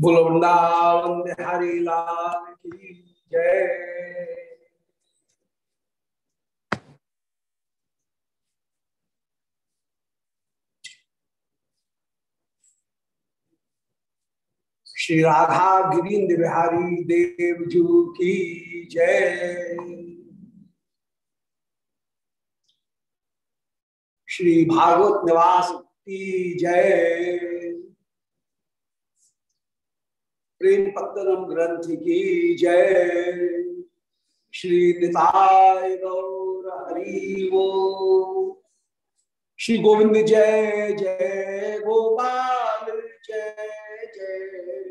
बोलो वृंदावन बिहारी लाल की जय। श्री राधा गिरीन्द्र बिहारी देव जू की जय। श्री भागवत निवास की जय। प्रेम पत्तनम ग्रंथ की जय। श्री निताय गौर हरि वो। श्री गोविंद, जय जय गोपाल, जय जय।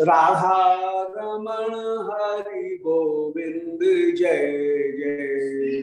राधा रमण हरि गोविंद, जय जय।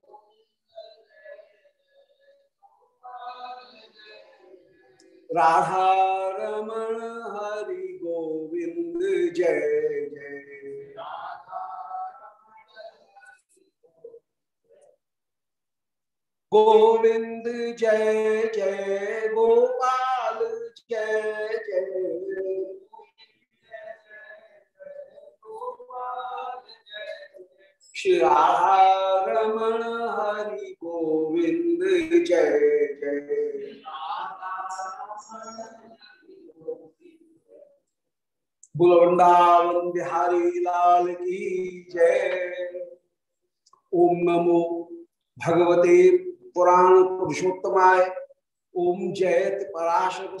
राधा रमण हरि गोविंद जय जय। गोविंद जय जय। गोपाल जय जय। श्री रमण हरि गोविंद जय जय। बुलवृंदावन बिहारी लाल की जय। ओम नमो भगवते पुराण पुरुषोत्तमाय। ओम जयत पराशर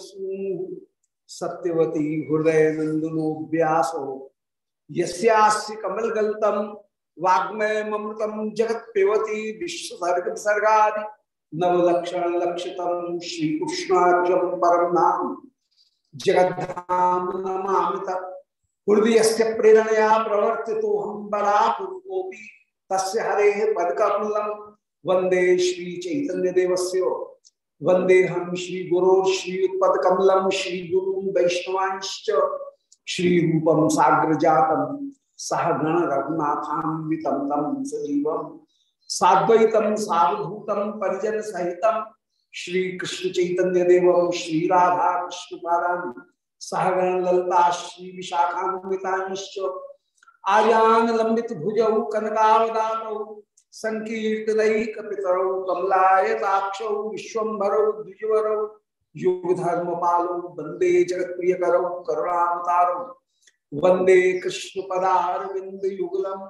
सत्यवती हृदय नंदनो व्यासो। यस्यास्य कमल गलतम वाग्मय ममृतम जगत पेवती विश्व सर्ग विसर्गादि नवलक्षण लक्षितम श्री कृष्णार्जम परम नाम। जगद्धाम नमामि हृदय से प्रेरणया प्रवर्ति तो हम बड़ा पूर्वोपी तस्य हरे पदकमलम। वंदे श्री चैतन्य देवस्य वंदे हम श्री गुरो श्री पदकमलम श्री गुरु वैष्णवांश्च। श्री रूपम साग्र जातम सह गण रघुनाथान्वितम तम सजीवम। साद्वैतम, सावधूतम परिजन सहितम श्री कृष्ण चैतन्य देव श्री राधा कृष्ण पादान सहगण ललता श्री विशाखान्विताश्च आयान लंबित भुजौ कनकावदानौ संकीर्तनैक पितरौ कमलायताक्षौ, विश्वम्भरौ, द्विजवरौ युग धर्म पालौ वंदे जगत प्रिय करौ करुणावतारौ। वंदे कृष्ण युगलम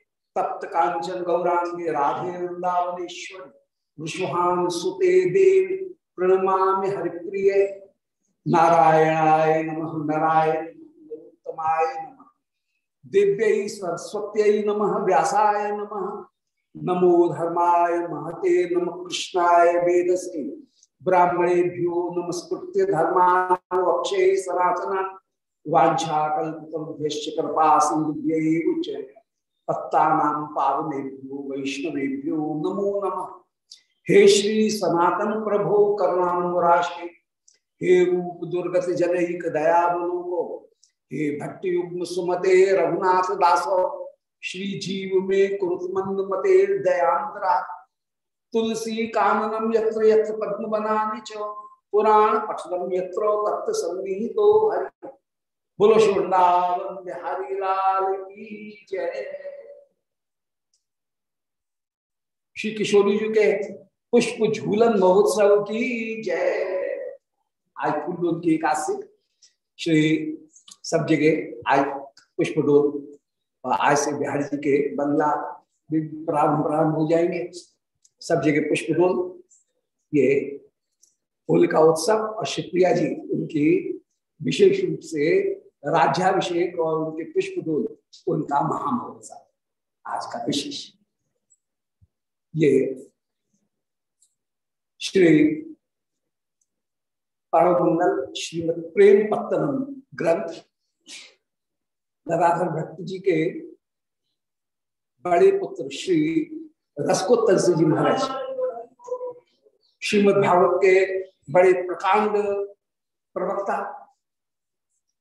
तप्त कांचन गौरांगे राधे वृंदावनेश्वरी विश्वान सुते देव प्रणमा हरिप्रिय। नारायणाय नमः, नारायण नरोत्तमाय नमः। दिव्य सरस्वत्यै नमः, व्यासाय नमः। नमो धर्माय महते नम, कृष्णाय वेदसे ब्राह्मणेभ्यो नमस्कृत्य धर्माक्षे सनातना। वाछाकल्पभ्य कृपा सिंधुभ्य पत्ता पावनेभ्यो, वैष्णवेभ्यो नमो नम। हे श्री सनातन प्रभो करुणामुराशे हे रूप दुर्गत जनहिक दयावलोको हे भट्ट युग्म सुमते रघुनाथ दासो, श्री जीव में कुरुतमंद मते दयांतरा तुलसी काननम यत्र यत्र पद्म बनाने च, पुराण पठनम यत्र तत्व सन्निहितो हरि। बोलो वृंदावन बिहारी लाल की जय। श्री किशोरी जी के पुष्प झूलन महोत्सव की जय। आज फूल की एकादशी, श्री सब जगह आज पुष्प डोल आज से बिहारी जी के बंगला भी प्रारंभ प्रारंभ हो जाएँगे। सब जगह पुष्प डोल, ये होलिका उत्सव, और शिवप्रिया जी उनकी विशेष रूप से राज्याभिषेक और उनके पुष्प डोल उनका महामहोत्सव। आज का विशेष। ये श्री परमंगल श्रीमद प्रेम पत्तनम ग्रंथ गदाधर भट्ट जी के बड़े पुत्र श्री रसकोत्तर जी महाराज, श्रीमद भागवत के बड़े प्रकांड प्रवक्ता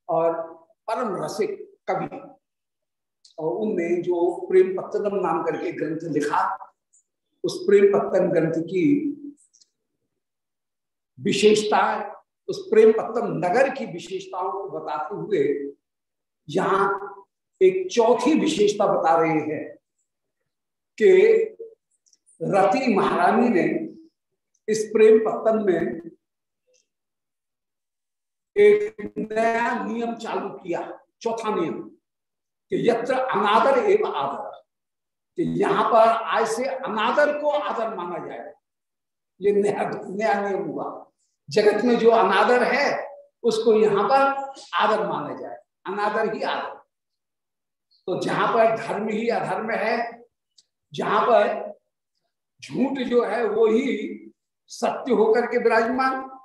और परम रसिक कवि। और उनने जो प्रेम पत्तनम नाम करके ग्रंथ लिखा, उस प्रेम पत्तन ग्रंथ की विशेषता उस प्रेम पत्तम नगर की विशेषताओं को बताते हुए यहाँ एक चौथी विशेषता बता रहे हैं कि रति महारानी ने इस प्रेम पत्तन में एक नया नियम चालू किया, चौथा नियम, कि यत्र अनादर एवं आदर। कि यहाँ पर आज से अनादर को आदर माना जाए। ये नया नया नियम हुआ। जगत में जो अनादर है, उसको यहाँ पर आदर माना जाए। अनादर ही आदर। तो जहाँ पर धर्म ही अधर्म है, जहाँ पर झूठ जो है, वो ही सत्य होकर के विराजमान।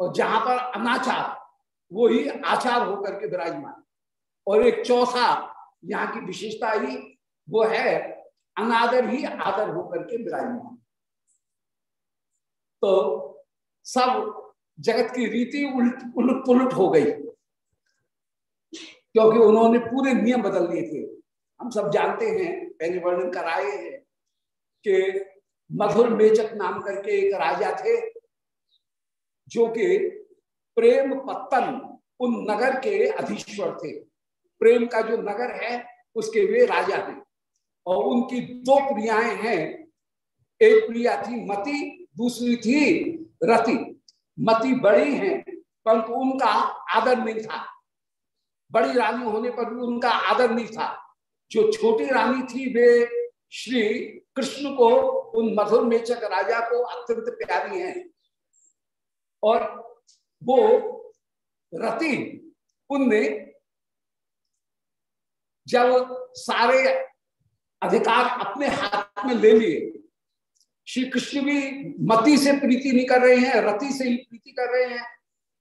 और जहाँ पर अनाचार, वो ही आचार होकर के विराजमान। और एक चौथा, यहाँ की विशेषता ही वो है, अनादर ही आदर होकर के विराजमान। तो सब जगत की रीति उलट उलट पुलट हो गई, क्योंकि उन्होंने पूरे नियम बदल दिए थे। हम सब जानते हैं, पहले वर्णन कराए हैं, कि मधुर मेचक नाम करके एक राजा थे जो कि प्रेम पत्तन उन नगर के अधीश्वर थे। प्रेम का जो नगर है, उसके वे राजा हैं। और उनकी दो प्रियाएँ हैं। एक प्रिया थी मती, दूसरी थी रति। मति बड़ी है, परंतु उनका आदर नहीं था। बड़ी रानी होने पर भी उनका आदर नहीं था। जो छोटी रानी थी, वे श्री कृष्ण को, उन मधुर मेचक राजा को अत्यंत प्यारी हैं। और वो रति उनने जब सारे अधिकार अपने हाथ में ले लिए श्री कृष्ण भी मति से प्रीति नहीं कर रहे हैं, रति से ही प्रीति कर रहे हैं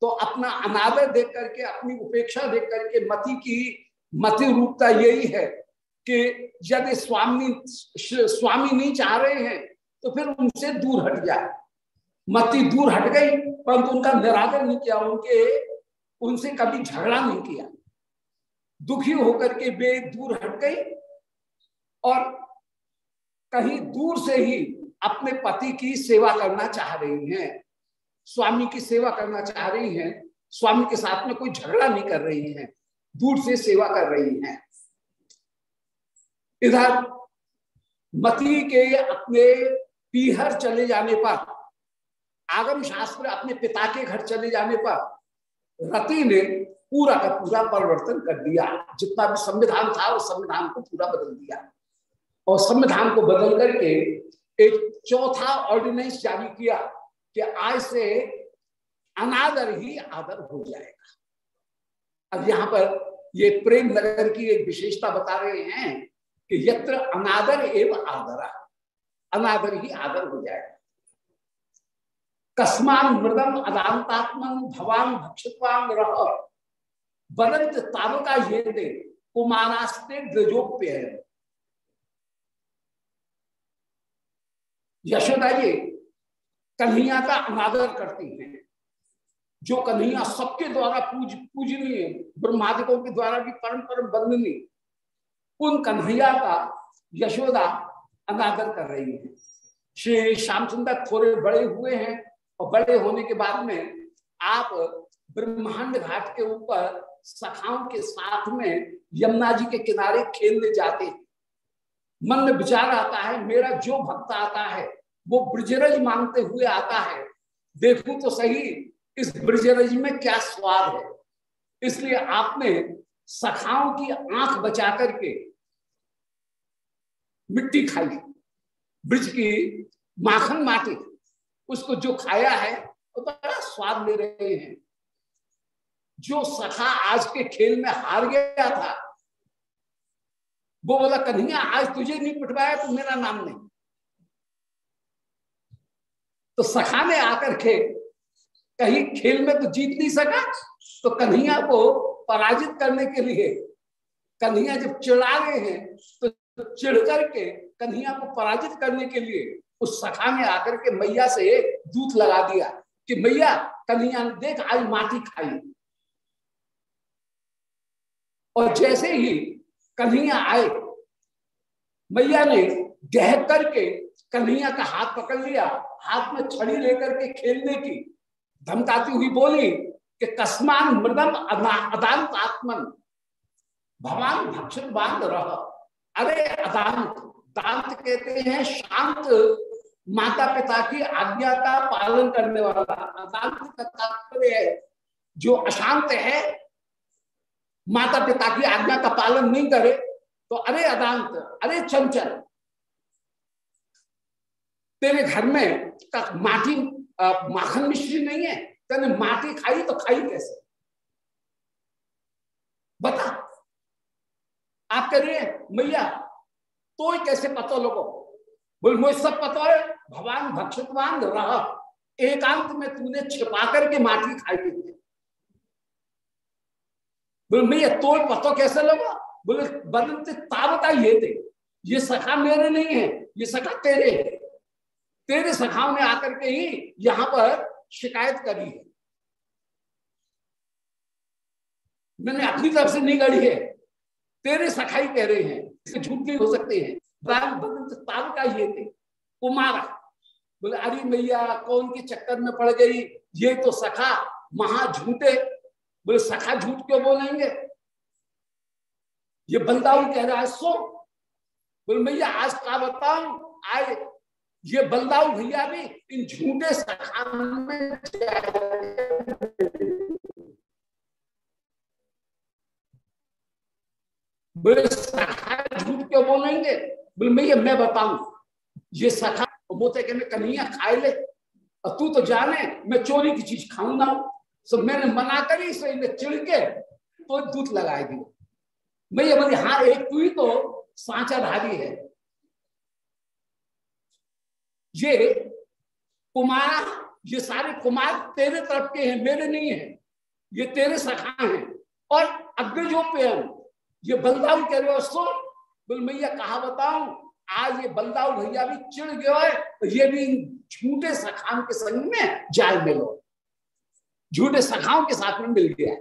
तो अपना अनादर देख करके, अपनी उपेक्षा देख करके मति की मति रूपता यही है कि यदि स्वामी स्वामी नहीं चाह रहे हैं तो फिर उनसे दूर हट जाए। मति दूर हट गई, परंतु उनका निरादर नहीं किया, उनके, उनसे कभी झगड़ा नहीं किया। दुखी होकर के वे दूर हट गई और कहीं दूर से ही अपने पति की सेवा करना चाह रही हैं, स्वामी की सेवा करना चाह रही हैं, स्वामी के साथ में कोई झगड़ा नहीं कर रही हैं, दूर से सेवा कर रही हैं। इधर मती के अपने पीहर चले जाने पर आगम शास्त्र अपने पिता के घर चले जाने पर रति ने पूरा का पूरा परिवर्तन कर दिया। जितना भी संविधान था, उस संविधान को पूरा बदल दिया। और संविधान को बदल करके एक चौथा ऑर्डिनेंस जारी किया कि आज से अनादर ही आदर हो जाएगा। अब यहाँ पर ये प्रेम नगर की एक विशेषता बता रहे हैं कि यत्र अनादर एवं आदर। अनादर ही आदर हो जाएगा। कस्मान मृदम अदांतात्मन भवान भक्षित्वान रह बदंत तारका ये दे कुमारास्ते ग्रजोप्य है यशोदा जी, कन्हैया का अनादर करती हैं। जो कन्हैया सबके द्वारा पूज, पूजनीय ब्रह्मादिकों के द्वारा भी परम परम बंदनी उन कन्हैया का यशोदा अनादर कर रही है। श्री श्यामचंद्र थोड़े बड़े हुए हैं और बड़े होने के बाद में आप ब्रह्मांड घाट के ऊपर सखाओं के साथ में यमुना जी के किनारे खेलने जाते हैं। मन में विचार आता है, मेरा जो भक्त आता है, वो ब्रजरज मांगते हुए आता है। देखू तो सही, इस ब्रजरज में क्या स्वाद है। इसलिए आपने सखाओं की आँख बचा करके मिट्टी खाई, ब्रज की माखन माटी। उसको जो खाया है, वो बड़ा स्वाद ले रहे हैं। जो सखा आज के खेल में हार गया था, वो बोला, कन्हैया, आज तुझे नहीं पिटवाया तो मेरा नाम नहीं। तो सखा ने आकर के कहीं खेल में तो जीत नहीं सका तो कन्हैया को पराजित करने के लिए कन्हैया जब चिड़ा रहे हैं तो चिढ़ करके कन्हैया को पराजित करने के लिए उस सखा ने आकर के मैया से दूध लगा दिया कि मैया, कन्हैया, देख आई माटी खाई। और जैसे ही कन्हैया आए, मैया ने गह करके कन्हैया का हाथ पकड़ लिया, हाथ में छड़ी लेकर के खेलने की धमकाती हुई बोली कि कस्मान मृदम अदांत आत्मन। भगवान भक्षण बाँध रह। अरे अदांत दांत कहते हैं शांत माता पिता की आज्ञा का पालन करने वाला। अदांत का तात्पर्य है, जो अशांत है माता पिता की आज्ञा का पालन नहीं करे तो अरे अदांत, अरे चंचल, तेरे घर में माटी माखन मिश्री नहीं है, तेने माटी खाई तो खाई कैसे? बता। आप कह रहे हैं, मैया तो कैसे पता लोगो बोल, मुझे सब पता है, भगवान भक्षितवान रहा। एकांत में तूने छिपा करके माटी खाई थी। बोले भैया तोड़ पतो कैसे लगा? बोले बदलते तावता ये थे ये सखा मेरे नहीं है, ये सखा तेरे है। तेरे सखाओं ने आकर के ही यहाँ पर शिकायत करी है। मैंने अपनी तरफ़ से नहीं गढ़ी है। तेरे सखाई कह रहे हैं इसे झूठ नहीं हो सकते हैं। ताव का ये थे, कुमारा। बोले, अरे मैया, कौन के चक्कर में पड़ गई? ये तो सखा, महा झूठे। बोले, सखा झूठ क्यों बोलेंगे? ये बलदाऊ कह रहा है, सो। बोले भैया आज का बताऊ, आए, ये बलदाऊ भैया भी इन झूठे सखा में बोले, सखा झूठ क्यों बोलेंगे? बोले भैया मैं बताऊ। ये सखा बोते कहने कन्हैया खाए ले। और तू तो जाने, मैं चोरी की चीज़ खाऊँगा। सो मैंने मना करी सो इन्हें चिड़ के तो दूध लगाएगी मैं ये बोली हाँ एक तू ही तो सांचा धारी है। ये कुमार, ये सारे कुमार तेरे तरफ़ के हैं, मेरे नहीं है। ये तेरे सखा हैं। और अग्रजोपेयम ये बलदाऊ कह रहे हो बोल मैया कहा बताऊँ आज ये बलदाऊ भैया भी चिड़ है तो ये भी झूठे सखान के संग में जाल में लो झूठे सखाओं के साथ में मिल गया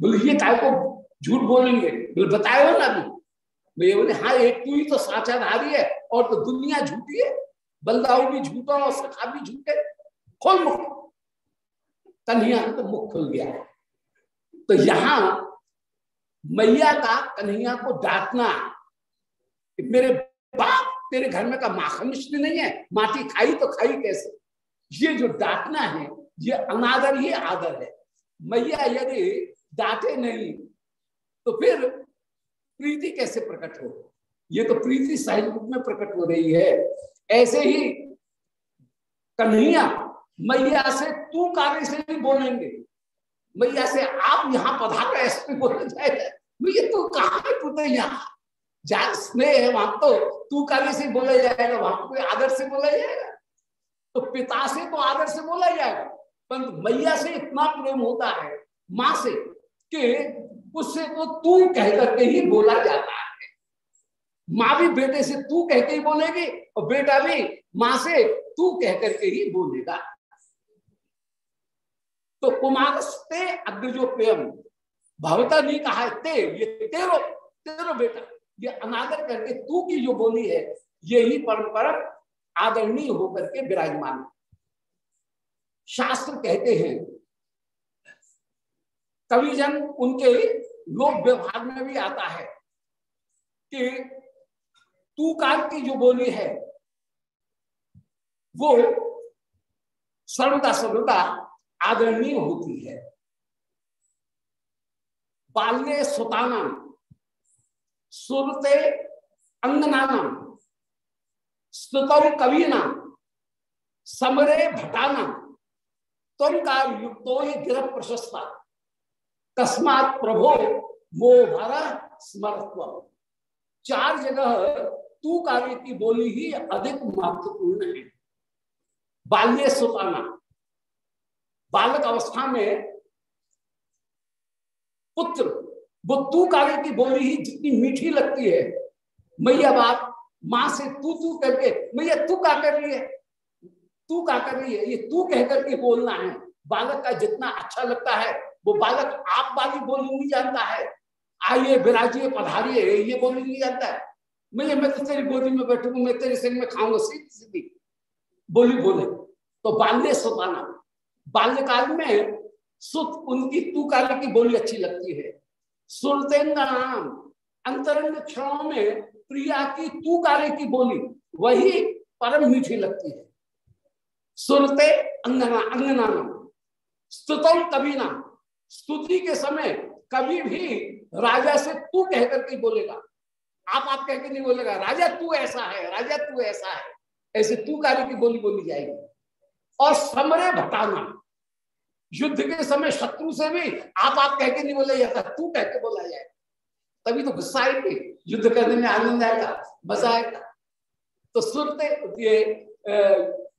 बोले, ये काय को झूठ बोलेंगे? बोले बताए हो ना अभी? भैया बोले हाँ एक तू ही तो साचा धारी है, और तो दुनिया झूठी है। बलदाऊ भी झूठा और सखा भी झूठे। खोल मुख। कन्हैया तो मुख खुल गया। तो यहाँ मैया का कन्हैया को डांटना। मेरे बाप तेरे घर में का माखन मिश्री नहीं है, माटी खाई तो खाई कैसे? ये जो डांटना है, ये अनादर ही आदर है। मैया यदि डांटे नहीं तो फिर प्रीति कैसे प्रकट हो? ये तो प्रीति सहज रूप में प्रकट हो रही है। ऐसे ही कन्हैया मैया से तू कार्य से नहीं बोलेंगे। मैया से, आप यहाँ पधार ऐसे बोला जाएगा भैया तू कहा तो यहाँ जहाँ वहाँ तो। तू कार्य से बोला जाएगा, वहाँ कोई आदर से बोला जाएगा। तो पिता से तो आदर से बोला जाएगा। परंतु मैया से इतना प्रेम होता है, माँ से, कि उससे तो तू कह करके ही बोला जाता है। माँ भी बेटे से तू कह के ही बोलेगी और बेटा भी माँ से तू कह करके ही बोलेगा। तो कुमार ते अग्रजो प्रेम भवता नहीं कहा, ते, ये तेरो तेरो बेटा, ये अनादर करके तू की जो बोली है यही परंपरा आदरणीय होकर के विराजमान शास्त्र कहते हैं, कविजन उनके लोक व्यवहार में भी आता है कि तू काल की जो बोली है, वो सर्वदा सर्वदा आदरणीय होती है। बाल्य सुताना, सुरते अंगनानम स्तुतम कवीना, समरे भटाना तम का युक्तो ही गिर प्रशस्ता, तस्मात प्रभो मो भरा स्मरत्व चार जगह तू कार्य की बोली ही अधिक महत्वपूर्ण है। बाल्य सुताना बालक अवस्था में पुत्र, वो तू कार्य की बोली ही जितनी मीठी लगती है। मैया बाप, माँ से तू तू करके, मैया तू क्या कर रही है? तू क्या कर रही है? ये तू कह करके बोलना है। बालक का जितना अच्छा लगता है, वो बालक आप वाली बोली नहीं जानता है। आइए विराजिए पधारिए, ये बोली नहीं जानता है। मैं मैं तो तेरी गोदी में बैठूँगा, मैं तेरे सिंह में खाऊँगा सीधी सीधी बोली बोले तो बाल्य सुताना बाल्यकाल में सुत, उनकी तू काल की बोली अच्छी लगती है। सुरतेंद्र नाम, अंतरंग क्षणों में प्रिया की तू काले की बोली, वही परम मीठी लगती है। सुरते अंगना अंगना नाम स्तुतम कभी ना स्तुति के समय कभी भी राजा से तू कहकर के बोलेगा। आप आप कहकर नहीं बोलेगा, राजा, तू ऐसा है, राजा, तू ऐसा है। ऐसे तू कार्य की बोली बोली जाएगी। और समरे भटाना। युद्ध के समय शत्रु से भी आप आप कह के नहीं बोला जाता, तू कह के बोला जाए। तभी तो गुस्सा आएगी। युद्ध करने में आनंद आएगा, मज़ा आएगा। तो सुनते ये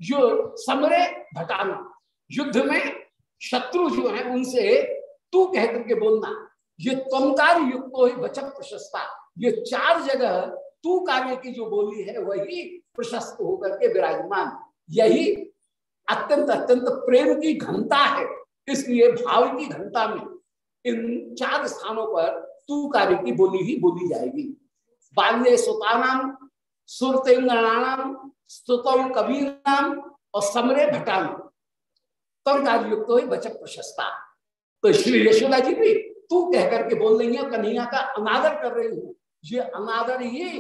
जो समरे भटाना। युद्ध में शत्रु जो है, उनसे तू कह करके बोलना। ये तमकार युक्त हो बचक प्रशस्ता। ये चार जगह तू कार्य की जो बोली है, वही प्रशस्त होकर के विराजमान। यही अत्यंत अत्यंत प्रेम की घनता है इसलिए भाव की घनता में इन चार स्थानों पर तू कार्य की बोली ही बोली जाएगी। बाल्य सुतानाम स्तुतम कबीर नाम और समरे भटान। तम युक्त हो बचक प्रशस्ता। तो श्री यशोदा जी भी तू कह करके बोल रही है कन्हैया का अनादर कर रही हूँ। ये अनादर ही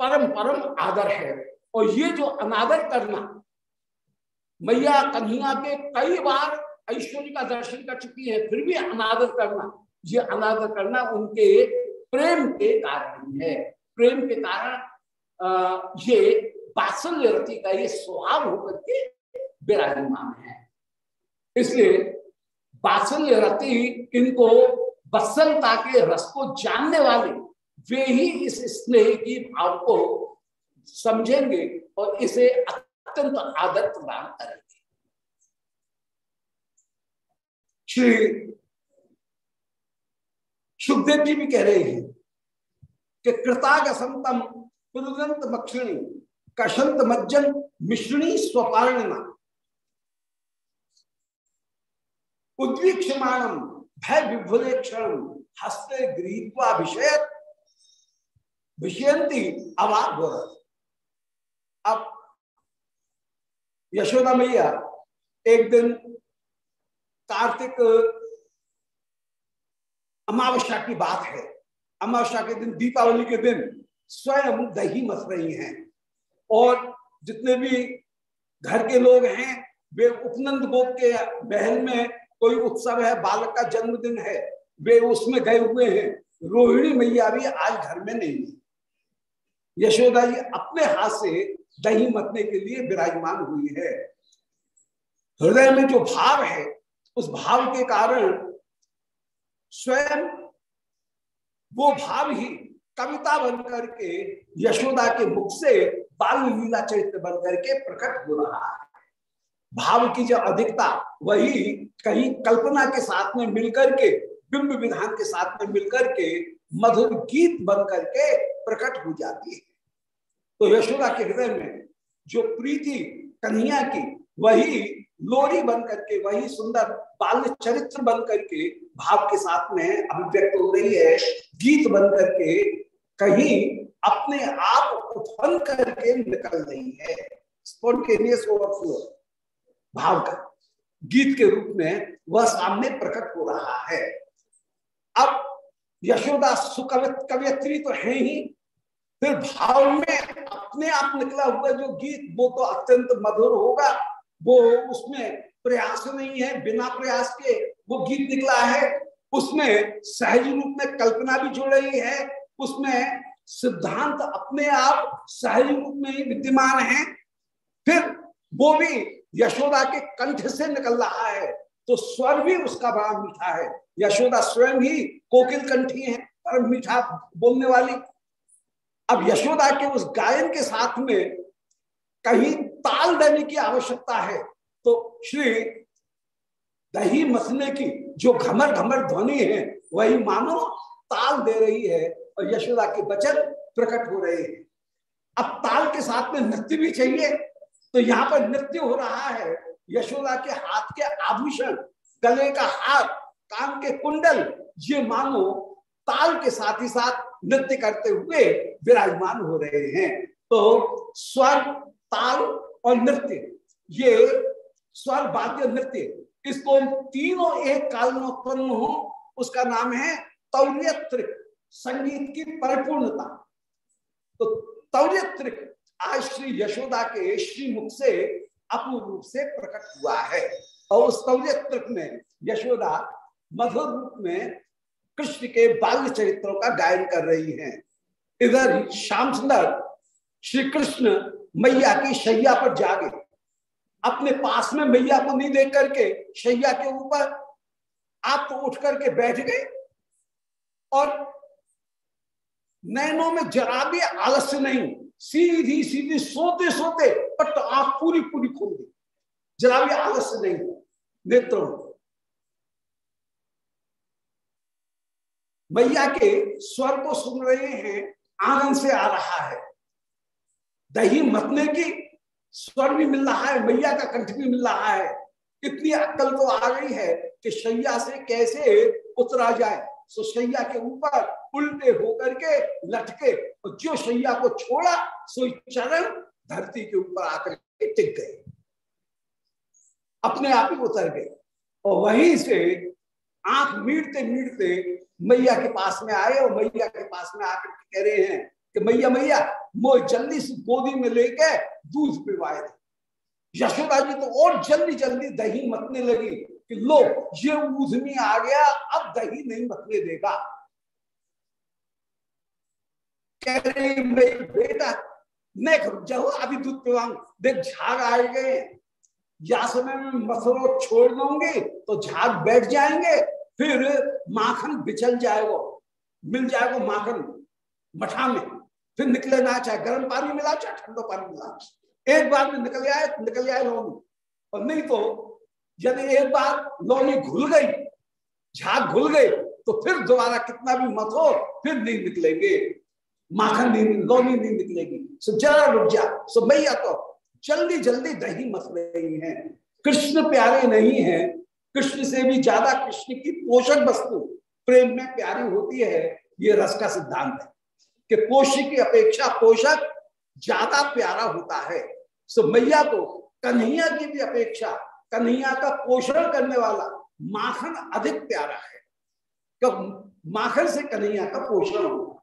परम परम आदर है। और ये जो अनादर करना मैया कन्हैया के कई बार ऐश्वर्य का दर्शन कर चुकी है, फिर भी अनादर करना। ये अनादर करना उनके प्रेम के कारण है। प्रेम के कारण ये बात्सल्य रति का ये स्वभाव होकर के विराजमान है। इसलिए बात्सल्य रति इनको बत्सलता के रस को जानने वाले, वे ही इस स्नेह की भाव को समझेंगे और इसे अत्यंत आदर प्रदान करेंगे। श्री सुखदेव जी भी कह रहे हैं कि कृतागसंतम पुरुदंत मक्षिणी, कशंत मज्जन मिश्रणी स्वपारणना उद्वीक्षमाणम भय विभुले क्षण हस्ते गृहीत्वा विषय विषयंती अवाग अब यशोदा मैया, एक दिन कार्तिक, अमावस्या की बात है। अमावस्या के दिन, दीपावली के दिन स्वयं दही मस रही हैं। और जितने भी घर के लोग हैं, वे उपनंद गोप के बहन में कोई उत्सव है, बालक का जन्मदिन है, वे उसमें गए हुए हैं। रोहिणी मैया भी आज घर में नहीं है। यशोदा जी अपने हाथ से दही मतने के लिए विराजमान हुई है। हृदय में जो भाव है, उस भाव के कारण स्वयं वो भाव ही कविता बनकर के, यशोदा के मुख से बाल लीला चरित्र बनकर के प्रकट हो रहा है। भाव की जो अधिकता, वही कहीं कल्पना के साथ में मिलकर के, बिंब विधान के साथ में मिलकर के मधुर गीत बन करके प्रकट हो जाती है। तो यशोदा के हृदय में जो प्रीति कन्हैया की, वही लोरी बन करके वही सुंदर बाल्य चरित्र बन करके भाव के साथ में अभिव्यक्त हो रही है। गीत बन करके कहीं अपने आप उत्पन्न करके निकल रही है। स्पॉन्टेनियस ओवरफ्लो भाव का। गीत के रूप में वह सामने प्रकट हो रहा है। अब यशोदा सुकवित कवियत्री तो है ही फिर भाव में अपने आप निकला हुआ जो गीत, वो तो अत्यंत मधुर होगा। वो उसमें प्रयास नहीं है, बिना प्रयास के वो गीत निकला है। उसमें सहज रूप में कल्पना भी जुड़ रही है। उसमें सिद्धांत अपने आप सहज रूप में ही विद्यमान है। फिर वो भी यशोदा के कंठ से निकल रहा है तो स्वर भी उसका बड़ा मीठा है। यशोदा स्वयं ही कोकिल कंठी है पर मीठा बोलने वाली। अब यशोदा के उस गायन के साथ में कहीं ताल देने की आवश्यकता है तो श्री दही मसने की जो घमर घमर ध्वनि है, वही मानो ताल दे रही है और यशोदा के वचन प्रकट हो रहे हैं। अब ताल के साथ में नृत्य भी चाहिए तो यहाँ पर नृत्य हो रहा है, यशोदा के हाथ के आभूषण, गले का हाथ कान के कुंडल, ये मानो ताल के साथ ही साथ नृत्य करते हुए विराजमान हो रहे हैं। तो स्वर, ताल और नृत्य, ये स्वर, वाद्य, नृत्य, इसको तीनों एक काल में उत्पन्न हो, उसका नाम है तौर्य संगीत की परिपूर्णता। तो तौर्य आज श्री यशोदा के श्रीमुख से अपूर्ण रूप से प्रकट हुआ है। और उस तौर्य में यशोदा मधुर रूप में कृष्ण के बाल्य चरित्रों का गायन कर रही हैं। इधर श्याम सुंदर, श्री कृष्ण मैया की शैया पर जागे। अपने पास में मैया को नहीं देख करके शैया के ऊपर आप तो उठ करके बैठ गए और नैनों में जरा भी आलस्य नहीं, सीधी सीधी सोते सोते पट तो आप पूरी पूरी खोल दी। जरा भी आलस्य नहीं। नेत्रों मैया के स्वर को सुन रहे हैं, आनंद से आ रहा है। दही मतने की स्वर भी मिल रहा है, मैया का कंठ भी मिल रहा है। इतनी अक्कल तो आ गई है कि शैया से कैसे उतरा जाए। सो शैया के ऊपर उल्टे होकर के लटके, और जो शैया को छोड़ा, सो चरण धरती के ऊपर आकर के टिक गए। अपने आप ही उतर गए, और वहीं से आँख मीटते मीटते मैया के पास में आए और मैया के पास में आकर कह रहे हैं कि मैया मैया मो जल्दी से गोदी में लेके दूध पिवाए थे। यशोदा जी तो और जल्दी जल्दी दही मतने लगी कि लो, ये ऊधमी आ गया, अब दही नहीं मतने देगा। कह रही मेरी बेटा देख जाओ, अभी दूध पिवाऊं देख, झाग आए गए या समय में मसलो छोड़ दूँगी तो झाग बैठ जाएँगे फिर माखन बिचल जाएगा, मिल जाएगा माखन मठा में। फिर निकले ना, चाहे गर्म पानी मिला, चाहे ठंडा पानी मिला। एक बार में निकल जाए निकल जाए लोनी। और नहीं तो यदि एक बार लोनी घुल गई, झाग घुल गई तो फिर दोबारा कितना भी मत हो, फिर नहीं निकलेंगे। माखन नहीं, लोनी नहीं निकलेगी। सो जरा रुक जा। सो मैया तो जल्दी जल्दी दही मत रही है। कृष्ण प्यारे नहीं है। कृष्ण से भी ज़्यादा कृष्ण की पोषक वस्तु प्रेम में प्यारी होती है, ये रस का सिद्धांत है कि पोषी की अपेक्षा पोषक ज़्यादा प्यारा होता है। सो मैया को कन्हैया की भी अपेक्षा, कन्हैया का पोषण करने वाला माखन अधिक प्यारा है। क्योंकि माखन से कन्हैया का पोषण होगा।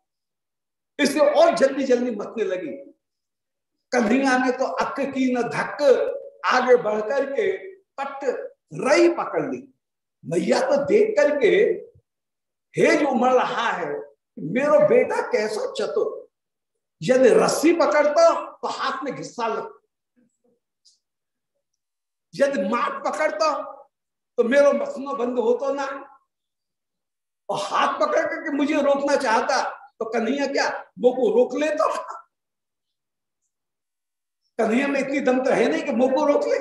इसलिए और जल्दी जल्दी मतने लगी। कन्हैया ने तो अक की न धक आगे बढ़ करके पट रई पकड़ ली। मैया तो देख करके हेज उमड़ रहा है, मेरो बेटा कैसो चतुर? यदि रस्सी पकड़ता तो हाथ में घिस्सा लग यदि मात पकड़ता तो मेरो मसनो बंद हो तो ना। और हाथ पकड़ करके मुझे रोकना चाहता तो कन्हैया क्या वो को रोक ले तो कन्हैया में इतनी दम तो है नहीं कि मुँह को रोक ले।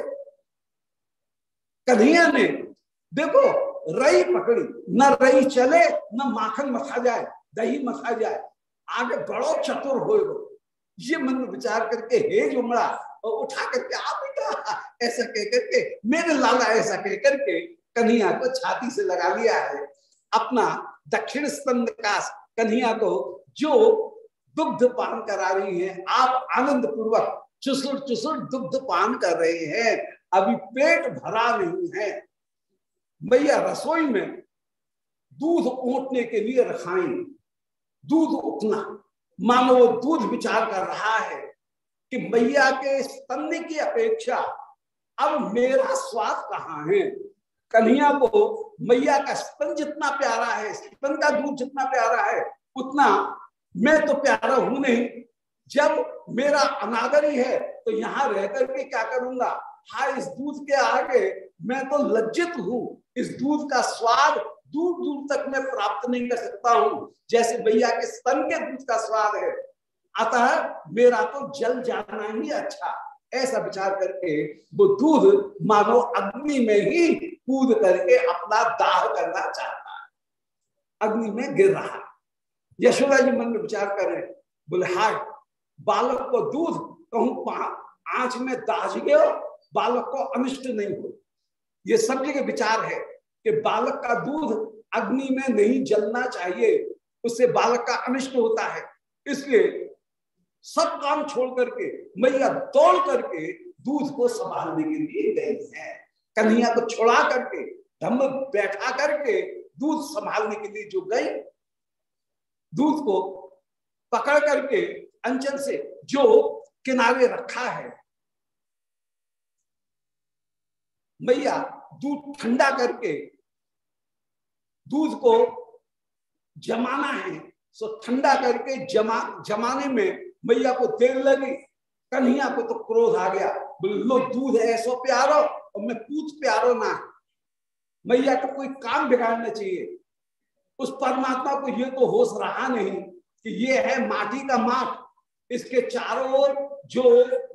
कन्हैया ने, देखो, रई पकड़ी, न रई चले, न माखन मखा जाए, दही मखा जाए, आगे बड़ो चतुर हो ये मन में विचार करके, हे जुमड़ा और उठा करके, आप बेटा ऐसा कह करके, मेरे लाला ऐसा कह करके, कन्हैया को छाती से लगा लिया है। अपना दक्षिण स्तंभ का कन्हैया को, जो दुग्ध पान करा रही है, आप आनंद पूर्वक चुसुर चुसुर दुग्ध पान कर रहे हैं। अभी पेट भरा नहीं है। मैया रसोई में दूध ऊटने के लिए रखाएँ। दूध उठना। मानो वो दूध विचार कर रहा है कि मैया के स्तन की अपेक्षा अब मेरा स्वाद कहाँ है? कन्हैया को मैया का स्तन जितना प्यारा है स्तन का दूध जितना प्यारा है, उतना मैं तो प्यारा हूँ नहीं। जब मेरा अनादरी है तो यहाँ रह करके क्या करूँगा? हा, इस दूध के आगे मैं तो लज्जित हूँ। इस दूध का स्वाद दूर दूर तक मैं प्राप्त नहीं कर सकता हूँ। जैसे भैया के स्तन के दूध का स्वाद है। अतः मेरा तो जल जाना ही अच्छा। ऐसा विचार करके वो दूध मानो अग्नि में ही कूद करके अपना दाह करना चाहता है। अग्नि में गिर रहा यशोदा जी मन में विचार करें बोले, हाय, बालक को दूध कहूँ आँच में दाज गयो बालक को अनिष्ट नहीं हो ये सब जगह विचार है कि बालक का दूध अग्नि में नहीं जलना चाहिए, उससे बालक का अनिष्ट होता है। इसलिए सब काम छोड़ करके, मैया दौड़ करके दूध को संभालने के लिए गई है। कन्हैया को छोड़ा करके, धम्म बैठा करके दूध संभालने के लिए जो गई, दूध को पकड़ करके अंचल से जो किनारे रखा है मैया दूध ठंडा करके दूध को जमाना है, सो ठंडा करके जमा, जमाने में मैया को देर लगी, कन्हैया को तो क्रोध आ गया। बोले दूध ऐसो प्यारो, और मैं पूछ प्यारो ना। मैया को कोई काम बिगाड़ना चाहिए। उस परमात्मा को ये तो होश रहा नहीं कि ये है माटी का माट इसके चारों ओर जो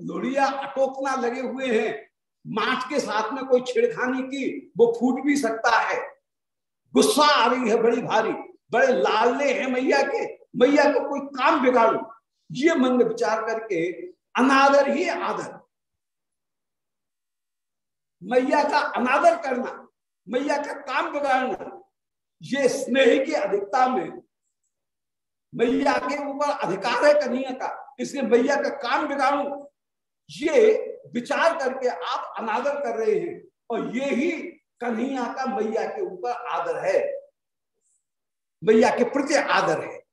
लोड़िया अटोकना लगे हुए हैं माट के साथ में कोई छेड़खानी की, वो फूट भी सकता है। गुस्सा आ रही है बड़ी भारी। बड़े लालने हैं मैया के। मैया को कोई काम बिगाड़ू। ये मन में विचार करके अनादर ही आदर। मैया का अनादर करना, मैया का काम बिगाड़ना, ये स्नेह की अधिकता में मैया के ऊपर अधिकार है कन्हैया का। इसलिए मैया का काम बिगाड़ू। ये विचार करके आप अनादर कर रहे हैं। और ये ही कन्हैया का मैया के ऊपर आदर है। मैया के प्रति आदर है।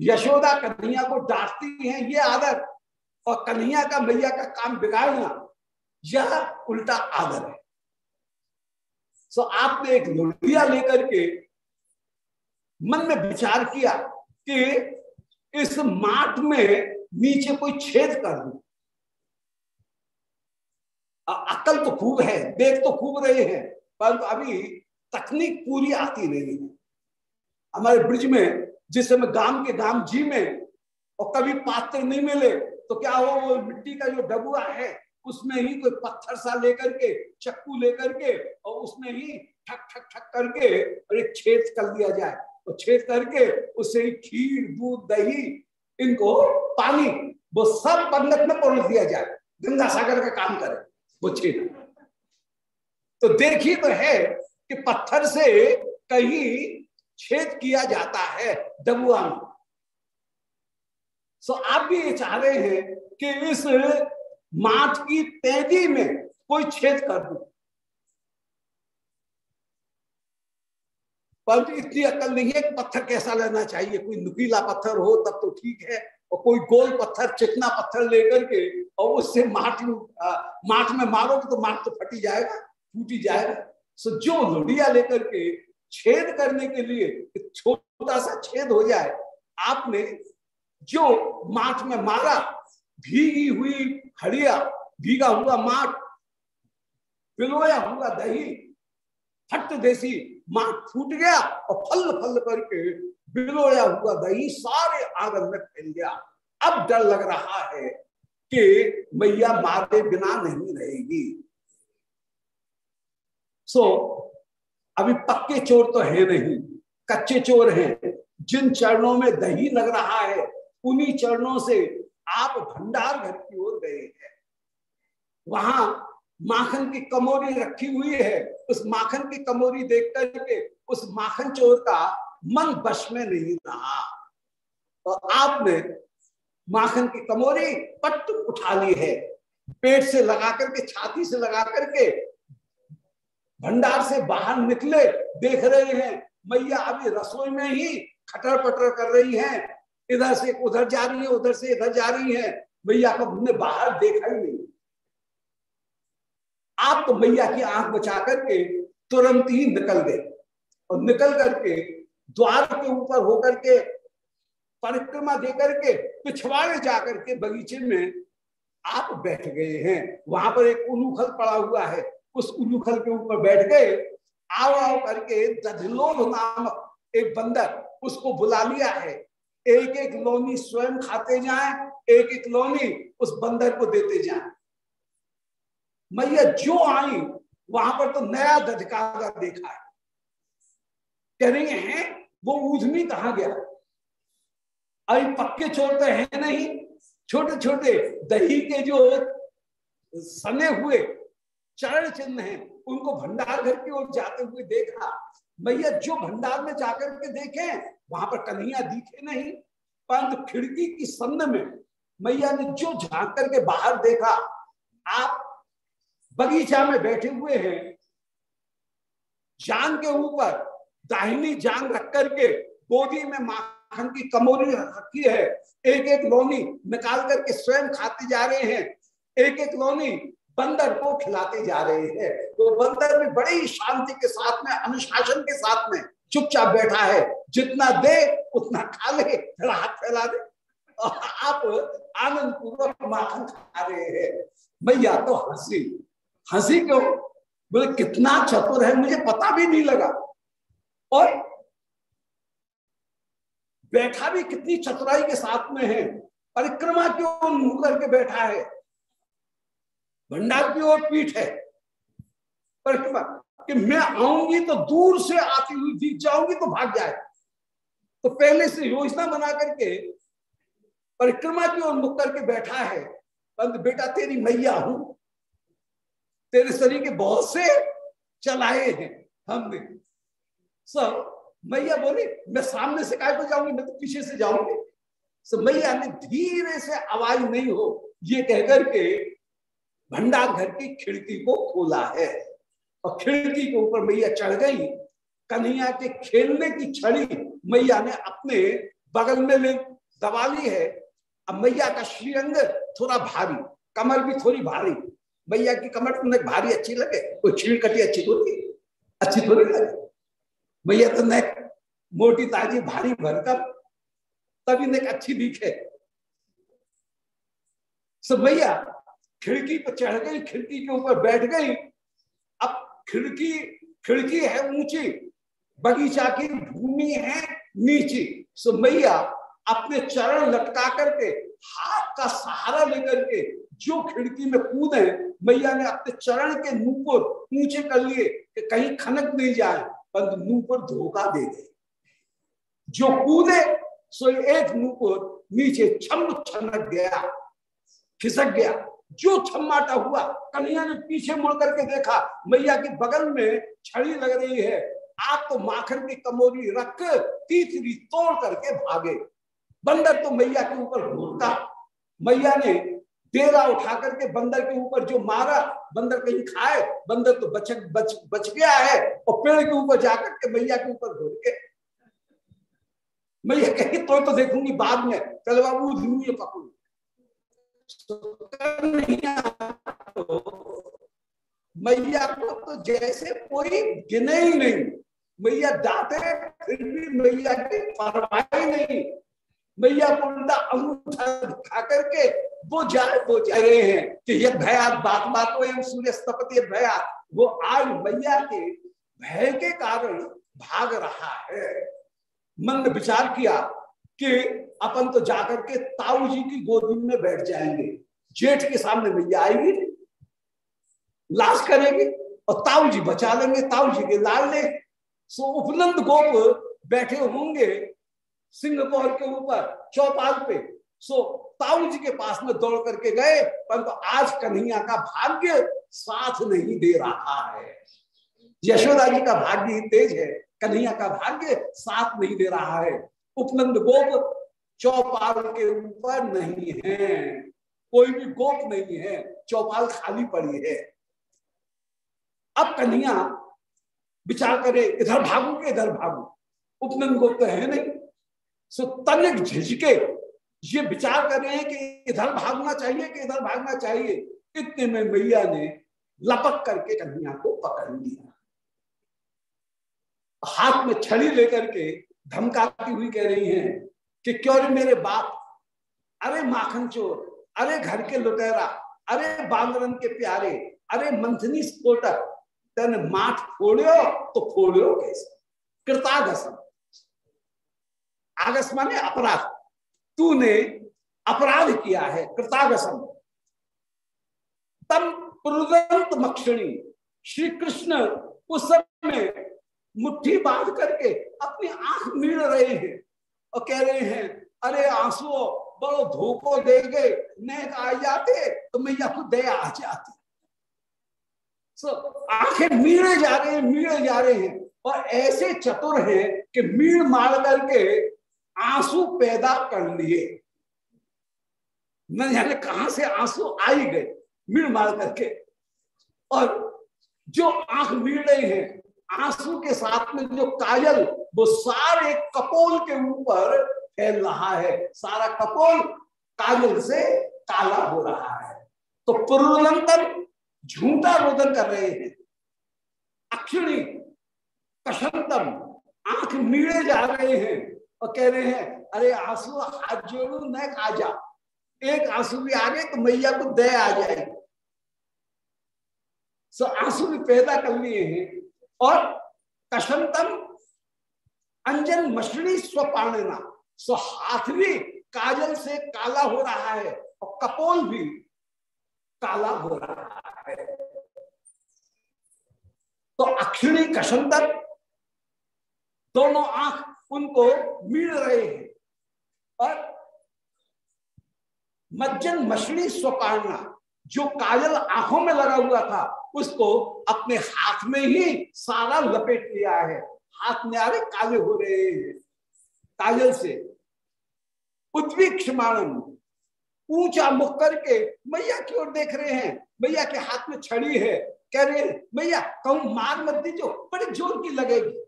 यशोदा कन्हैया को डांटती है, ये आदर। और कन्हैया का मैया का काम बिगाड़ना, यह उल्टा आदर है। सो आपने एक लोहिया लेकर के मन में विचार किया कि इस माट में नीचे कोई छेद कर दू। अकल तो खूब है, देख तो खूब रहे हैं, परंतु अभी तकनीक पूरी आती नहीं है। हमारे ब्रिज में, जिस समय गाँव के गाँव जी में, और कभी पात्र नहीं मिले तो क्या हो वो मिट्टी का जो डबुआ है, उसमें ही कोई पत्थर सा लेकर के, चक्कू लेकर के, और उसमें ही ठक ठक ठक करके, और एक छेद कर दिया जाए। तो छेद करके, उससे ही खीर, दूध, दही, इनको पानी, वो सब पंगत में परोस दिया जाए। गंगा सागर का काम करे। वो तो देखिए तो है कि पत्थर से कहीं छेद किया जाता है डबुआ में। सो आप भी ये चाह रहे हैं कि इस माठ की तेज़ी में कोई छेद कर दू। परंतु इतनी अकल नहीं है पत्थर कैसा लेना चाहिए। कोई नुकीला पत्थर हो तब तो ठीक है, और कोई गोल पत्थर, चिकना पत्थर लेकर के और उससे माठ माठ में मारोगे तो माठ तो फटी जाएगा टूटी जाएगा। सो जो लुड़िया लेकर के छेद करने के लिए छोटा सा छेद हो जाए, आपने जो माठ में मारा, भीगी हुई हड़िया, भीगा हुआ माठ, पिलोया हुआ दही फट देसी माठ फूट गया और फल फल करके बिलोया हुआ दही सारे आँगन में फैल गया। अब डर लग रहा है कि मैया मारे बिना नहीं रहेगी। सो so, अभी पक्के चोर तो है नहीं कच्चे चोर हैं। जिन चरणों में दही लग रहा है उन्हीं चरणों से आप भंडार घर की ओर गए हैं। वहाँ माखन की कमोरी रखी हुई है। उस माखन की कमोरी देख करके उस माखन चोर का मन बश में नहीं रहा। और आपने माखन की कमोरी पट उठा ली है। पेट से लगा करके, छाती से लगा करके भंडार से बाहर निकले, देख रहे हैं, मैया अभी रसोई में ही खटर पटर कर रही है। इधर से उधर जा रही है, उधर से इधर जा रही है। मैया को हमने बाहर देखा ही नहीं। आप तो मैया की आँख बचा करके तुरंत ही निकल गए। और निकल करके द्वार के ऊपर होकर के परिक्रमा दे करके पिछवाड़े जाकर के बगीचे में आप बैठ गए हैं। वहाँ पर एक उलूखल पड़ा हुआ है। उस उलूखल के ऊपर बैठ गए आओ आओ करके दधलोभ नामक एक बंदर उसको बुला लिया है। एक एक लोनी स्वयं खाते जाएँ एक एक लोनी उस बंदर को देते जाएँ। मैया जो आई, वहाँ पर तो नया दधकागा देखा है। कह रही हैं, वो ऊधमी कहा गया? अभी पक्के चोर तो है नहीं। छोटे छोटे दही के जो सने हुए चरण चिन्ह हैं, उनको भंडार घर की ओर जाते हुए देखा। मैया, जो भंडार में जाकर के देखे, वहाँ पर कन्हैया दिखे नहीं। परंतु खिड़की की संद में मैया ने जो झाँक करके बाहर देखा, आप बगीचा में बैठे हुए हैं। जांग के ऊपर दाहिनी जांग रख करके गोदी में माखन की कमोरी रखी है। एक एक लोनी निकाल करके स्वयं खाते जा रहे हैं। एक एक लोनी बंदर को खिलाते जा रहे हैं। तो बंदर भी बड़ी शांति के साथ में, अनुशासन के साथ में चुपचाप बैठा है। जितना दे, उतना खा ले हाथ फैला दे। आप आनंद पूर्वक माखन खा रहे हैं। मैया तो हँसी। हँसी क्यों? बोले, कितना चतुर है, मुझे पता भी नहीं लगा। और बैठा भी कितनी चतुराई के साथ में है, परिक्रमा क्यों मुँह करके बैठा है, भंडार की ओर पीठ है। परिक्रमा, कि मैं आऊँगी तो दूर से आती हुई दिख जाऊँगी तो भाग जाए। तो पहले से योजना बना करके परिक्रमा की ओर मुख करके बैठा है परंतु बेटा, तेरी मैया हूँ। तेरे शरीर के बहुत से चलाए हैं हमने। सब मैया बोली, मैं सामने से काय को जाऊँगी? मैं तो पीछे से जाऊँगी। सब मैया ने धीरे से आवाज़ नहीं हो, ये कहकर के भंडार घर की खिड़की को खोला है। और खिड़की के ऊपर मैया चढ़ गई। कन्हैया के खेलने की छड़ी मैया ने अपने बगल में ले दबा ली है। अब मैया का श्रीअंग थोड़ा भारी, कमर भी थोड़ी भारी। मैया की कमर तुमने भारी अच्छी लगे? कोई छीड़ कटी अच्छी थोड़ी? अच्छी थोड़ी लगे? मैया तो नेक मोटी ताजी भारी भरकर तभी नेक अच्छी दिखे। सब मैया खिड़की पर चढ़ गई, खिड़की के ऊपर बैठ गई। अब खिड़की खिड़की है ऊँची, बगीचा की भूमि है नीची। सो मैया अपने चरण लटका करके, हाथ का सहारा लेकर के, जो खिड़की में कूदे मैया ने अपने चरण के मुँह पर ऊँचे कर लिए कि कहीं खनक नहीं जाए। परंतु पर धोखा दे दे। जो कूदे, सो एक मुँह पर नीचे छम छनक गया, खिसक गया। जो छम्माटा हुआ, कन्हैया ने पीछे मुड़ करके देखा, मैया के बगल में छड़ी लग रही है। आप तो माखन की कमोरी रख तीसरी तोड़ करके भागे। बंदर तो मैया के ऊपर घूरता मैया ने डेरा उठा करके बंदर के ऊपर जो मारा, बंदर कहीं खाए, बंदर तो बच बच बच गया है, और पेड़ के ऊपर जाकर के मैया के ऊपर घूर के। मैया कही तो तो देखूँगी बाद में, चलो बाबू धुए पकड़ू। मैया को तो जैसे कोई गिने ही नहीं। मैया दाते, फिर भी मैया की परवाही नहीं। मैया को उल्टा अंगूठा दिखा करके वो जाए, वो जा रहे हैं कि ये भया बात बात हो सूर्य स्तपति भया। वो आज मैया के भय के कारण भाग रहा है। मन ने विचार किया कि अपन तो जाकर के ताऊ जी की गोदी में बैठ जाएँगे। जेठ के सामने मैया आएगी, लाश करेगी और ताऊ जी बचा लेंगे। ताऊ जी के लाल ले सो उपनंद गोप बैठे होंगे। सिंहपुर के ऊपर, चौपाल पे। सो ताऊ जी के पास में दौड़ करके गए, परंतु तो आज कन्हैया का भाग्य साथ नहीं दे रहा है। यशोदा जी का भाग्य ही तेज है, कन्हैया का भाग्य साथ नहीं दे रहा है। उपनंद गोप चौपाल के ऊपर नहीं है। कोई भी गोप नहीं है, चौपाल खाली पड़ी है। अब कन्हैया विचार करे, इधर भागू के इधर भागू। उपनंद गोप तो है नहीं। सो तनिक झिझके, ये विचार कर रहे हैं कि इधर भागना चाहिए कि इधर भागना चाहिए। इतने में मैया ने लपक करके कन्हैया को पकड़ लिया। हाथ में छड़ी लेकर के धमकाती हुई कह रही हैं कि क्यों रे मेरे बाप? अरे माखन चोर, अरे घर के लुटेरा, अरे बांगरन के प्यारे, अरे मंथनी स्फोटक तेन माठ फोड़ो तो फोड़ो कैसे? कृतागसम आगस माने अपराध। तूने अपराध किया है, कृतागसम। तम प्रुदंत मक्षणी। श्री कृष्ण उस समय मुट्ठी बाँध करके अपनी आँख मीड़ रहे हैं और कह रहे हैं, अरे आँसू बड़ो धोखो दे गए। नेक आ जाते तो मैया को दया आ जाती। सो आँखें मीड़े जा रहे हैं मीड़े जा रहे हैं और ऐसे चतुर हैं कि मीड़ मार करके आँसू पैदा कर लिए। जाने कहाँ से आँसू आई गए? मीड़ मार करके। और जो आँख मीड़ रहे हैं, आँसू के साथ में जो काजल वो सारे कपोल के ऊपर फैल रहा है। सारा कपोल काजल से काला हो रहा है। तो पुरुलंतन झूठा रोदन कर रहे हैं। अक्षिणी, कशंतम, आँख मीड़े जा रहे हैं। और कह रहे हैं, अरे आँसू हाथ जोड़ू न जा एक आँसू भी आ गए तो मैया को दया आ जाएगी। सो आँसू भी पैदा कर लिए हैं। और कशंतम अंजन मछली स्वपाणना। सो हाथ भी काजल से काला हो रहा है और कपोल भी काला हो रहा है। तो अक्षिणी कशंतर दोनों आँख उनको मिल रहे हैं। और मज्जन मछली स्वपाणना जो काजल आँखों में लगा हुआ था, उसको अपने हाथ में ही सारा लपेट लिया है। हाथ में आरे काले हो रहे हैं। काजल से उद्वीक्षमाणम ऊँचा मुख करके मैया की ओर देख रहे हैं। मैया के हाथ में छड़ी है। कह रहे मैया, कहूँ, मार मत दीजो बड़े ज़ोर की लगेगी।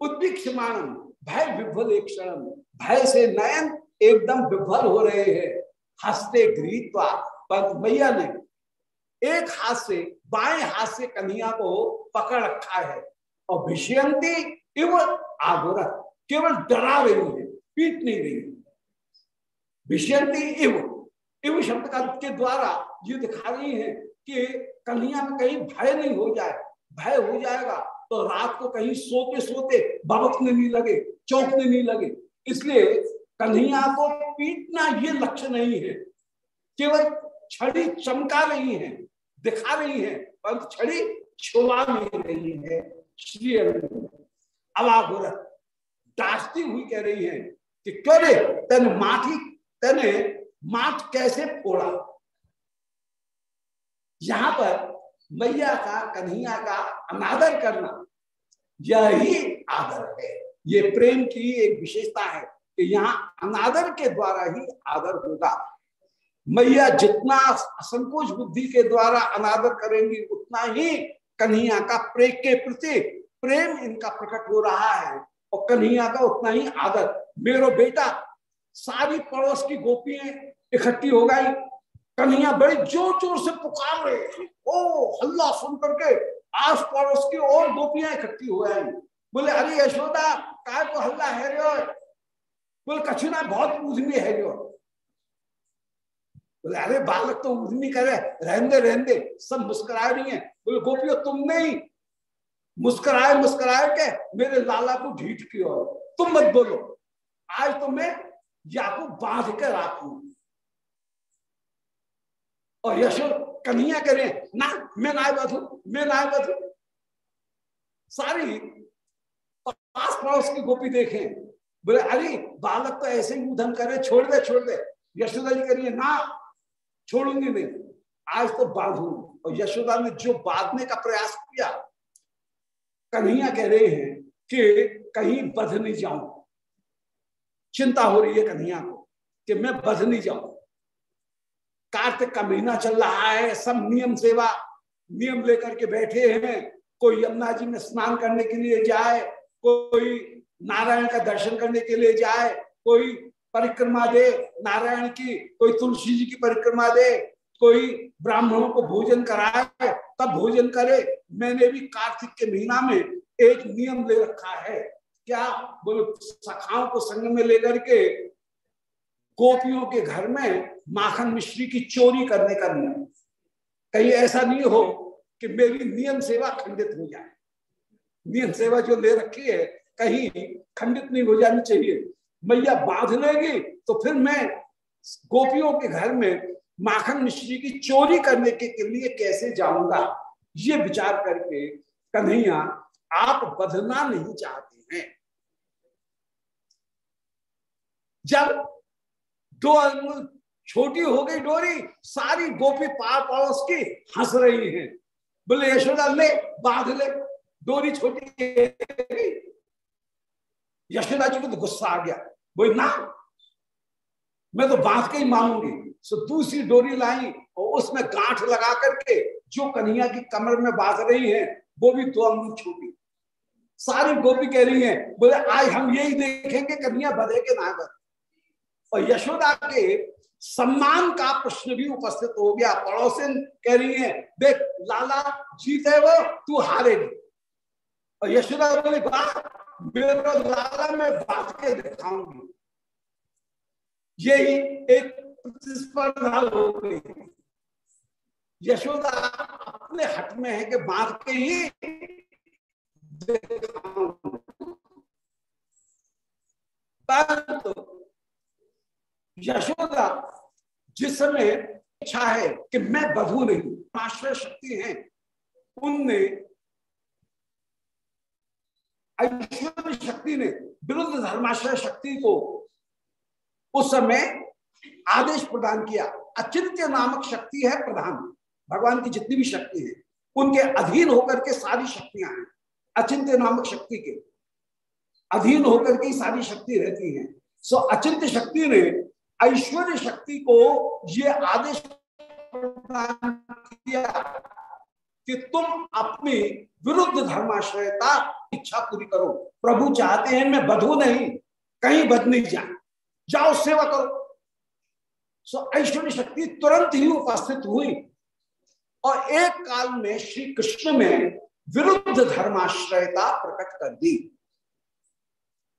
उद्वीक्षमाणम भय विभल क्षण, भय से नयन एकदम विभल हो रहे हैं। हँसते मैया ने एक हाथ से, बाएँ हाथ से कन्हैया को पकड़ रखा है। और विषयंती इव आगोरत, केवल डरा रही है, पीट नहीं रही विषयंती इव इव शब्द का के द्वारा ये दिखा रही है कि कन्हैया में कहीं भय नहीं हो जाए। भय हो जाएगा तो रात को कहीं सोते सोते बबकने नहीं लगे चौंकने नहीं लगे। इसलिए कन्हैया को पीटना ये लक्ष्य नहीं है। केवल छड़ी चमका रही है, दिखा रही है, परंतु छड़ी छुआ नहीं रही है। श्री अवागुरत डांटती हुई कह रही है कि क्यों रे, तेन माठी, तेने माठ कैसे फोड़ा? यहाँ पर मैया का, कन्हैया का अनादर करना। यही आदर है। ये प्रेम की एक विशेषता है कि यहाँ अनादर के द्वारा ही आदर होगा। मैया जितना असंकोच बुद्धि के द्वारा अनादर करेंगी, उतना ही कन्हैया का प्रेम के प्रति प्रेम इनका प्रकट हो रहा है और कन्हैया का उतना ही आदर। मेरो बेटा, सारी पड़ोस की गोपियाँ इकट्ठी हो गई। कन्हैया बड़े ज़ोर ज़ोर से पुकार रहे हैं। ओ हल्ला सुन करके आस पड़ोस की और गोपियाँ इकट्ठी हो। गई बोले, अरे यशोदा को हल्ला है रे? बोले कछुना बहुत उद्यमी है जो। बोले, अरे बालक तो उद्यमी करे रहने रहने सब मुस्कुरा रही है। बोले, गोपियों, तुम नहीं। मुस्कुराए मुस्कुराए के मेरे लाला को ढीठ की ओर तुम मत बोलो। आज तो मैं याकू बाँध के राखू। और यशो कन्हैया करें ना, मैं नाय बधू मैं नाय बधू सारी पास पड़ोस की गोपी देखें। बोले, अरे, बालक तो ऐसे ही उधम करे छोड़ दे छोड़ दे। यशोदा जी करिए ना, छोड़ूँगी नहीं, आज तो बांधू और यशोदा ने जो बांधने का प्रयास किया, कन्हैया कह रहे हैं कि कहीं बध नहीं जाऊँ। चिंता हो रही है कन्हैया को कि मैं बध नहीं जाऊँ। कार्तिक का महीना चल रहा है, सब नियम सेवा, नियम लेकर के बैठे हैं। कोई यमुना जी में स्नान करने के लिए जाए, कोई नारायण का दर्शन करने के लिए जाए, कोई परिक्रमा दे, नारायण की, कोई तुलसी जी की परिक्रमा दे, कोई ब्राह्मणों को भोजन कराए, तब भोजन करे। मैंने भी कार्तिक के महीना में एक नियम ले रखा है। क्या? बोले, सखाओं को संग में लेकर के गोपियों के घर में माखन मिश्री की चोरी करने का नियम। कहीं ऐसा नहीं हो कि मेरी नियम सेवा खंडित हो जाए। नियम सेवा जो ले रखी है कहीं खंडित नहीं हो जानी चाहिए। मैया बाँध लेगी तो फिर मैं गोपियों के घर में माखन मिश्री की चोरी करने के, लिए कैसे जाऊँगा? ये विचार करके कन्हैया आप बधना नहीं चाहते हैं। जब दो छोटी हो गई डोरी, सारी गोपी पार पड़ोस की हंस रही हैं। बोले, यशोदा, ले, बाँध ले, डोरी छोटी यशोदा जी को तो गुस्सा आ गया। बोले, ना, मैं तो बाँध के ही मानूँगी। सो दूसरी डोरी लाई और उसमें गांठ लगा करके जो कन्हैया की कमर में बाँध रही है, वो भी दो अंगुल छोटी। सारी गोपी कह रही है, बोले, आज हम यही देखेंगे, कन्हैया बधे के ना बधे। और यशोदा के सम्मान का प्रश्न भी उपस्थित हो गया। पड़ोसिन कह रही है, देख, लाला जीते वो, तू हारेगी। और यशोदा बोले मेरा लाला मैं बात के दिखाऊँगी। यही एक प्रतिस्पर्धा हो गई। यशोदा अपने हट में है कि बात के ही परंतु यशोदा, जिस समय इच्छा है कि मैं बधु नहीं आश्रय शक्ति है, उनने ऐश्वर्य शक्ति ने, विरुद्ध धर्माश्रय शक्ति को उस समय आदेश प्रदान किया। अचिंत्य नामक शक्ति है प्रधान। भगवान की जितनी भी शक्ति है, उनके अधीन होकर के सारी शक्तियाँ हैं, अचिंत्य नामक शक्ति के। अधीन होकर के सारी शक्ति रहती है। सो अचिंत्य शक्ति ने ऐश्वर्य शक्ति को ये आदेश किया कि तुम अपनी विरुद्ध धर्माश्रयता इच्छा पूरी करो। प्रभु चाहते हैं मैं बधू नहीं, कहीं बद नहीं जाए जाओ, सेवा करो। सो ऐश्वर्य शक्ति तुरंत ही उपस्थित हुई। और एक काल में श्री कृष्ण में विरुद्ध धर्माश्रयता प्रकट कर दी।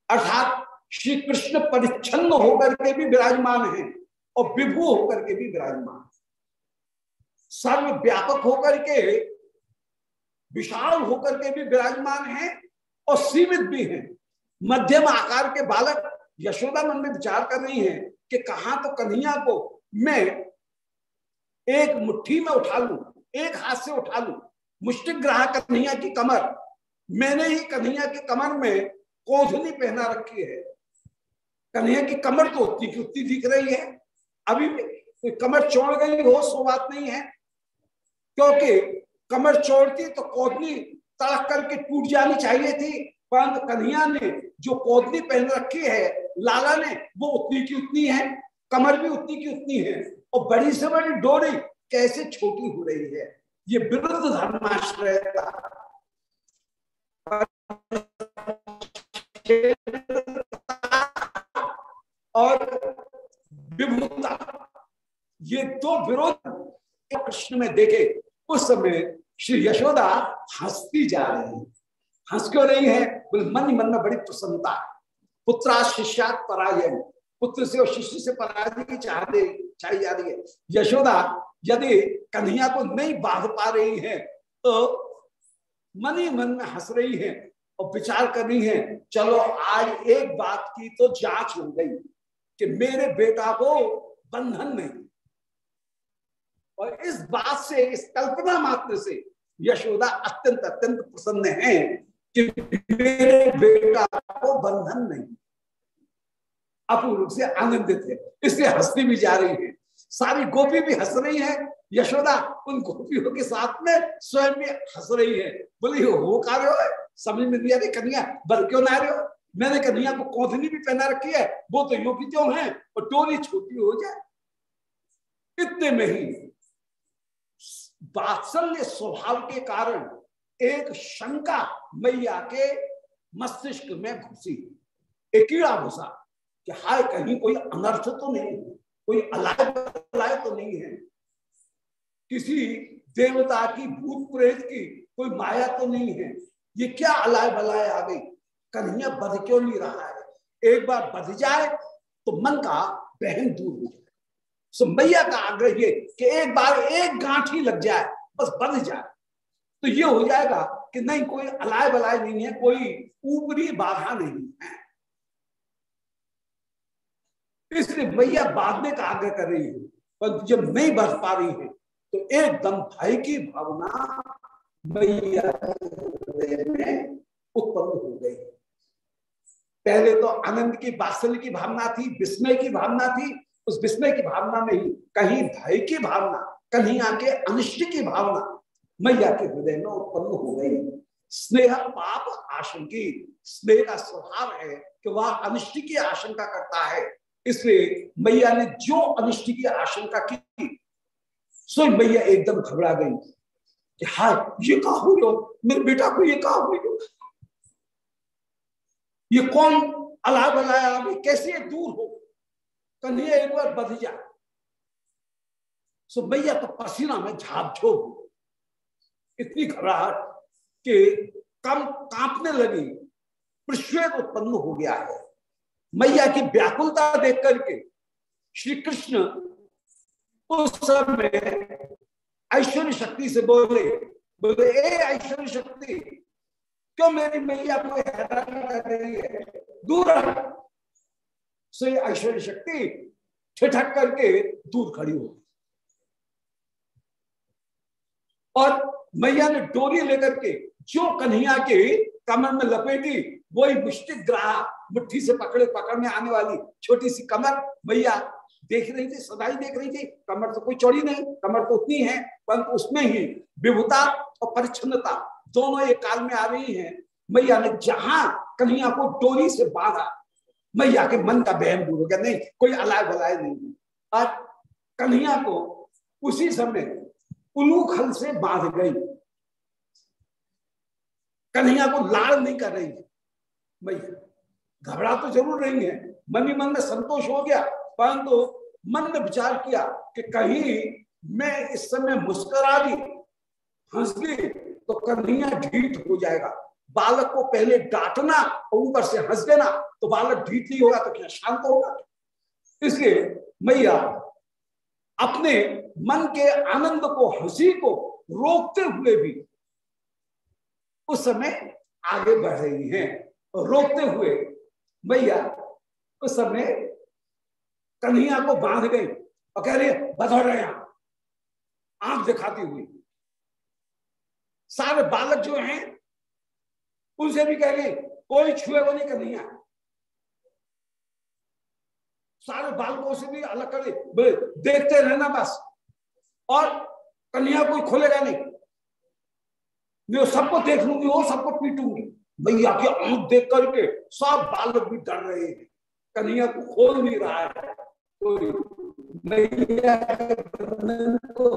अर्थात श्री कृष्ण परिच्छन्न होकर के भी विराजमान है और विभु होकर के भी विराजमान सर्व व्यापक होकर के, विशाल होकर के भी विराजमान है और सीमित भी है। मध्यम आकार के बालक यशोदा मन में विचार कर रही हैं कि कहा तो कन्हैया को मैं एक मुट्ठी में उठा लू, एक हाथ से उठा लू। मुष्टिक ग्राह कन्हैया की कमर, मैंने ही कन्हैया की कमर में कोधनी पहना रखी है। कन्हैया की कमर तो उतनी की उतनी दिख रही है। अभी भी कोई कमर चोड़ गई हो, सो बात नहीं है। क्योंकि कमर चोड़ती तो कोदनी तड़क करके टूट जानी चाहिए थी। परंतु कन्हैया ने जो कोदनी पहन रखी है, लाला ने, वो उतनी की उतनी है। कमर भी उतनी की उतनी है। और बड़ी से बड़ी डोरी कैसे छोटी हो रही है? ये विरुद्ध धर्माश्रयता और विभुता। ये दो विरोध कृष्ण में देखे। उस समय श्री यशोदा हंसती जा रही है। हंस क्यों रही है? बोले, मन मन में बड़ी प्रसन्नता पुत्रा शिष्यात पराजय पुत्र से और शिष्य से पराजय की चाहते चाहिए जा रही है। यशोदा यदि कन्हैया को नहीं बाँध पा रही है तो मन ही मन में हंस रही है और विचार कर रही है, चलो आज एक बात की तो जाँच हो गई। कि मेरे बेटा को बंधन नहीं। और इस बात से, इस कल्पना मात्र से यशोदा अत्यंत अत्यंत प्रसन्न है कि मेरे बेटा को बंधन नहीं। अपूर्ण से आनंदित है। इसलिए हंसती भी जा रही है। सारी गोपी भी हंस रही है। यशोदा उन गोपियों के साथ में स्वयं भी हंस रही है। बोली हो कार्य हो। समझ में दिया कन्या, बल क्यों ना रहे हो? मैंने कहा कन्हैया को कौथनी भी पहना रखी है, वो तो यो की है और टोरी छोटी हो जाए। इतने में ही बात्सल्य स्वभाव के कारण एक शंका मैया के मस्तिष्क में घुसी। एक कीड़ा घुसा कि हाय, कहीं कोई अनर्थ तो नहीं कोई अलाय बलाय तो नहीं है। किसी देवता की, भूत प्रेत की कोई माया तो नहीं है। ये क्या अलाय बलाय आ गई? कन्हैया बध क्यों नहीं रहा है? एक बार बध जाए तो मन का बहन दूर हो जाए। सो मैया का आग्रह ये कि एक बार एक गांठ ही लग जाए, बस बंध जाए। तो ये हो जाएगा कि नहीं, कोई अलाय बलाय नहीं है, कोई ऊपरी बाधा नहीं है। इसलिए मैया बांधने का आग्रह कर रही है, पर जब नहीं बच पा रही है तो एकदम भय की भावना मैया में उत्पन्न हो गई। पहले तो आनंद की बात्सल्य की भावना थी, विस्मय की भावना थी। उस विस्मय की भावना में ही कहीं भय की भावना, कहीं आके अनिष्ट की भावना मैया के हृदय में उत्पन्न हो गई। स्नेह पाप आशंकी, स्नेह का स्वभाव है कि वह अनिष्ट की आशंका करता है। इसलिए मैया ने जो अनिष्ट की आशंका की, सो मैया एकदम घबरा गई कि, हाय, ये कहा हुई हो? मेरे बेटा को ये कहा हुई हो? ये कौन अला बलाया अभी कैसे दूर हो? कन्हैया एक बार बध जा। सो तो पसीना में झाप झोप इतनी घबराहट कि कम कांपने लगी। प्रश्वेद उत्पन्न हो गया है। मैया की व्याकुलता देख करके श्री कृष्ण उस समय ऐश्वर्य शक्ति से बोले बोले ऐश्वर्य शक्ति क्यों मेरी मैया को हैरान कर रही है? दूर सो ऐश्वर्य शक्ति ठिठक करके दूर खड़ी हो और मैया ने डोरी लेकर के जो कन्हैया के कमर में लपेटी, वही मुष्टि ग्राह मुट्ठी से पकड़े, पकड़ने आने वाली छोटी सी कमर मैया देख रही थी, सदाई देख रही थी। कमर तो कोई चौड़ी नहीं, कमर तो उतनी है, परंतु उसमें ही विभुता और परिच्छनता दोनों एक काल में आ रही हैं। मैया ने जहाँ कन्हैया को डोरी से बांधा, मैया के मन का बहन दूर हो गया। नहीं, कोई अलाय बलाय नहीं आज कन्हैया को उसी समय उलूखल से बाँध गई। कन्हैया को लाड़ नहीं कर रही मैया, घबरा तो ज़रूर रही है। मन ही मन में संतोष हो गया। परंतु तो मन में विचार किया कि कहीं मैं इस समय मुस्करा दी, हंस गई तो कन्हैया ढीठ हो जाएगा। बालक को पहले डांटना और ऊपर से हंस देना तो बालक ढीठ नहीं होगा तो क्या शांत होगा? इसलिए मैया, अपने मन के आनंद को, हँसी को रोकते हुए भी उस समय आगे बढ़ रही हैं। रोकते हुए मैया उस समय कन्हैया को बाँध गई और कह रही बधड़ रहे आँख दिखाती हुई सारे बालक जो हैं, उनसे भी कह रही, कोई छुए वो नहीं कन्हैया सारे बालकों से भी अलग कर देखते रहना बस। और कन्हैया कोई खोलेगा नहीं। मैं सबको देख लूँगी, वो सबको पीटूँगी। भैया की आँख देख करके सब बालक भी डर रहे हैं। कन्हैया को खोल नहीं रहा है। कोई मैया को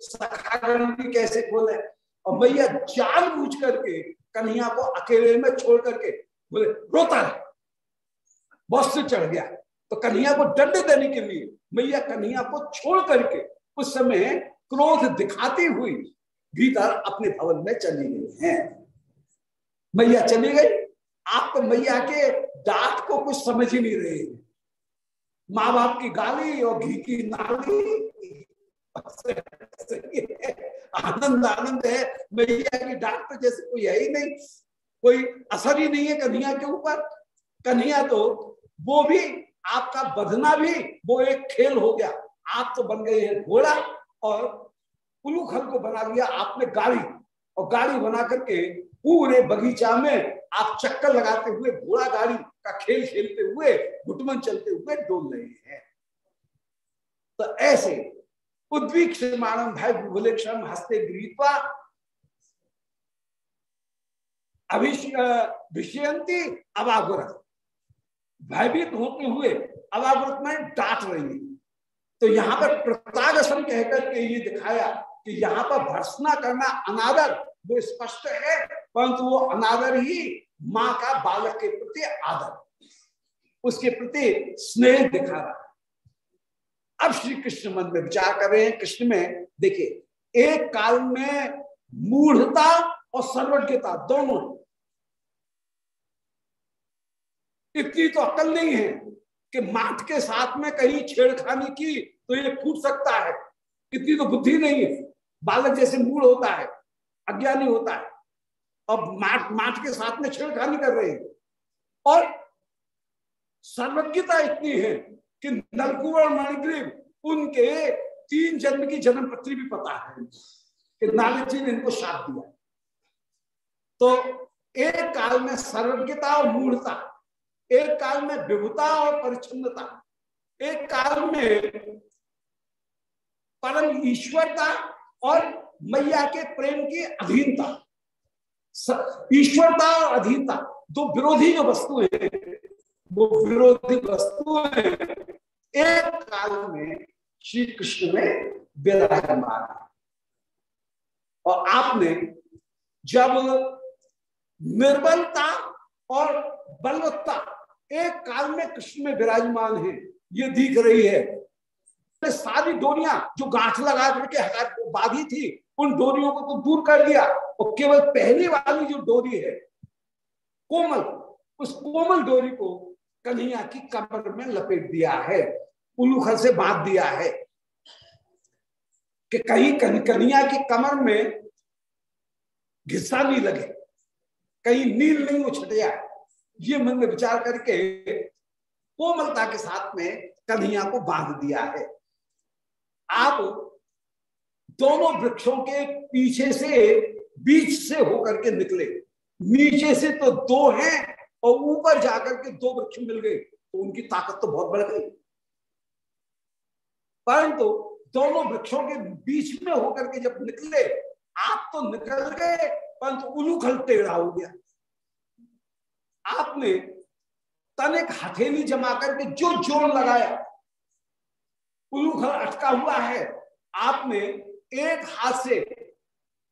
सखागण भी कैसे खोले? और मैया जान बूझ करके, कन्हैया को अकेले में छोड़ करके बोले, रोता है बस से चढ़ गया। तो कन्हैया को दंड देने के लिए मैया कन्हैया को छोड़ करके उस समय क्रोध दिखाती हुई भीतर अपने भवन में चली गई है। मैया चली गई। आप तो मैया के डांट को कुछ समझ ही नहीं रहे माँ बाप की गाली और घी की नाली आनंद आनंद है। मैया की डांट तो जैसे कोई है ही नहीं। कोई असर ही नहीं है कन्हैया के ऊपर। कन्हैया तो वो भी, आपका बधना भी, वो एक खेल हो गया। आप तो बन गए हैं घोड़ा और उलूखल को बना लिया आपने गाड़ी। और गाड़ी बना करके पूरे बगीचा में आप चक्कर लगाते हुए घोड़ा गाड़ी का खेल खेलते हुए घुटमन चलते हुए डोल रहे हैं। तो ऐसे उद्वीक्षमाणम भाई भूलेक्षम हस्ते गृहत्वा अभिषयंती अबागुरत भयभीत होते हुए अबागुरत में डांट रही। है तो यहाँ पर प्रतागसन कहकर के ये दिखाया कि यहाँ पर भर्सना करना अनादर, वो स्पष्ट है, परंतु वो अनादर ही माँ का बालक के प्रति आदर। उसके प्रति स्नेह दिखा रहा। है अब श्री कृष्ण मन में विचार कर रहे हैं, कृष्ण में, देखिए, एक काल में मूढ़ता और सर्वज्ञता दोनों इतनी तो अकल नहीं है कि माट के साथ में कहीं छेड़खानी की तो ये फूट सकता है। इतनी तो बुद्धि नहीं है। बालक जैसे मूड होता है, अज्ञानी होता है। अब माट माट के साथ में छेड़खानी कर रहे हैं। और सर्वज्ञता इतनी है कि और मणिग्रीव, उनके तीन जन्म की जन्म पत्री भी पता है कि नारद जी ने इनको साथ दिया। तो एक काल में सर्वज्ञता और मूढ़ता एक काल में विभुता और परिच्छिता एक काल में परम ईश्वरता और मैया के प्रेम की अधीनता। ईश्वरता और अधीनता, दो विरोधी जो वस्तु है वो विरोधी वस्तु है। एक काल में श्री कृष्ण में विराजमान और आपने जब निर्बलता और बलवत्ता, एक काल में कृष्ण में विराजमान है, ये दिख रही है। सारी डोरियाँ जो गांठ लगा करके हटा बाधी थी, उन डोरियों को तो दूर कर दिया। और केवल पहली वाली जो डोरी है, कोमल, उस कोमल डोरी को कन्हैया की कमर में लपेट दिया है उलूखल से बाँध दिया है कि कहीं कन्हैया की कमर में घिस्सा नहीं लगे, कहीं नील नहीं उछट जाए ये मन में विचार करके कोमलता के साथ में कन्हैया को बाँध दिया है। आप दोनों वृक्षों के पीछे से, बीच से होकर के निकले। नीचे से तो दो हैं और ऊपर जाकर के दो वृक्ष मिल गए तो उनकी ताकत तो बहुत बढ़ गई। परंतु दोनों वृक्षों के बीच में होकर के जब निकले, आप तो निकल गए, परंतु उलूखल टेढ़ा हो गया। आपने तनिक हथेली जमा करके जो ज़ोर लगाया, उलूखल अटका हुआ है, आपने एक हाथ से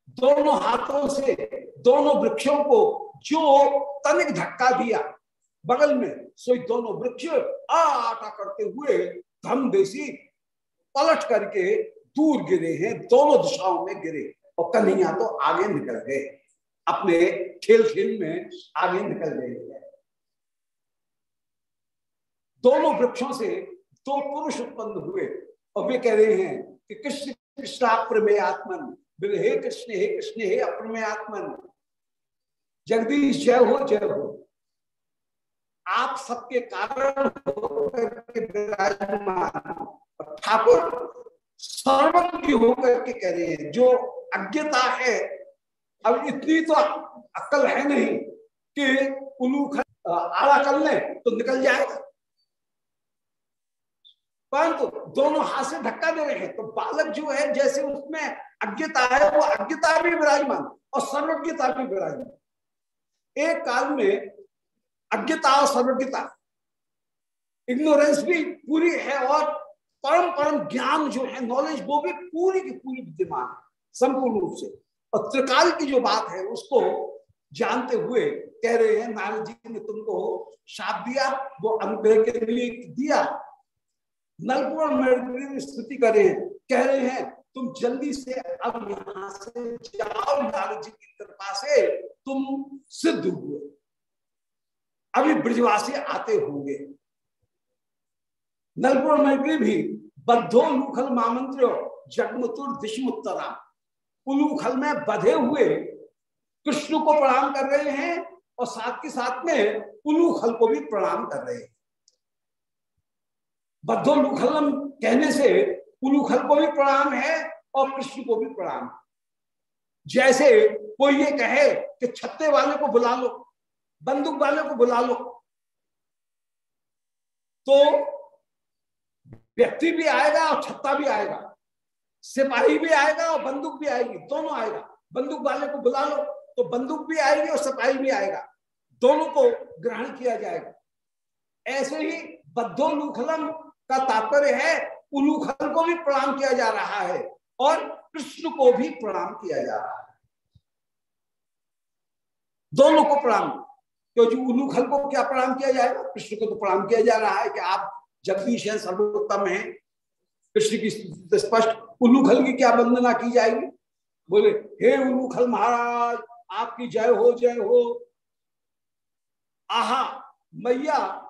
दोनों हाथों से, दोनों वृक्षों को जो तनिक धक्का दिया, बगल में सो दोनों वृक्ष आटा करते हुए धम देसी पलट करके दूर गिरे हैं, दोनों दिशाओं में गिरे और कन्हैया तो आगे निकल गए। अपने खेल खेल में आगे निकल गए। दोनों वृक्षों से दो पुरुष उत्पन्न हुए और वे कह रहे हैं कि कृष्ण कृष्ण प्रमेय आत्मन हे कृष्ण हे कृष्ण, हे अप्रमेय आत्मन जगदीश, जय हो जय हो। आप सबके कारण विराजमान ठाकुर सर्वज्ञ होकर के कह रहे हैं, जो अज्ञता है। अब इतनी तो अक्ल है नहीं कि उलूख आड़ा कर ले तो निकल जाएगा। परंतु दोनों हाथ से धक्का दे रहे हैं। तो बालक जो है, जैसे उसमें अज्ञता है, वो अज्ञता भी विराजमान और सर्वज्ञता भी विराजमान। एक काल में अज्ञता और सर्वज्ञता, इग्नोरेंस भी पूरी है और परम परम ज्ञान जो है, नॉलेज वो भी पूरी की पूरी विद्यमान, संपूर्ण रूप से। और त्रिकाल की जो बात है, उसको जानते हुए कह रहे हैं, नारद जी ने तुमको शाप दिया, वो अनुग्रह के लिए दिया नलकुआ में स्तुति करे कह रहे हैं, तुम जल्दी से अब यहाँ से जाओ नारद जी की कृपा से, तुम सिद्ध हुए। अभी ब्रजवासी आते होंगे। नलपुर में भी बद्धो लूखल मामंत्र जगमुतुर दिशमुत्तरा। उलूखल में बधे हुए कृष्ण को प्रणाम कर रहे हैं और साथ के साथ में उलूखल को भी प्रणाम कर रहे हैं। बद्धोलुखलम कहने से उलूखल को भी प्रणाम है और कृष्ण को भी प्रणाम। जैसे कोई ये कहे कि छत्ते वाले को बुला लो, बंदूक वाले को बुला लो तो व्यक्ति भी आएगा और छत्ता भी आएगा, सिपाही भी आएगा और बंदूक भी आएगी, दोनों आएगा। बंदूक वाले को बुला लो तो बंदूक भी आएगी और सिपाही भी आएगा। दोनों को ग्रहण किया जाएगा। ऐसे ही बद्धोलुखलम का तात्पर्य है उलूखल को भी प्रणाम किया जा रहा है और कृष्ण को भी प्रणाम किया जा रहा है। दोनों को प्रणाम। क्योंकि उलूखल को क्या प्रणाम किया जाएगा? कृष्ण को तो प्रणाम किया जा रहा है कि आप जगदीश है, सर्वोत्तम है। कृष्ण की स्पष्ट। उलूखल की क्या वंदना की जाएगी? बोले, हे उलूखल महाराज, आपकी जय हो जय हो। आहा, मैया,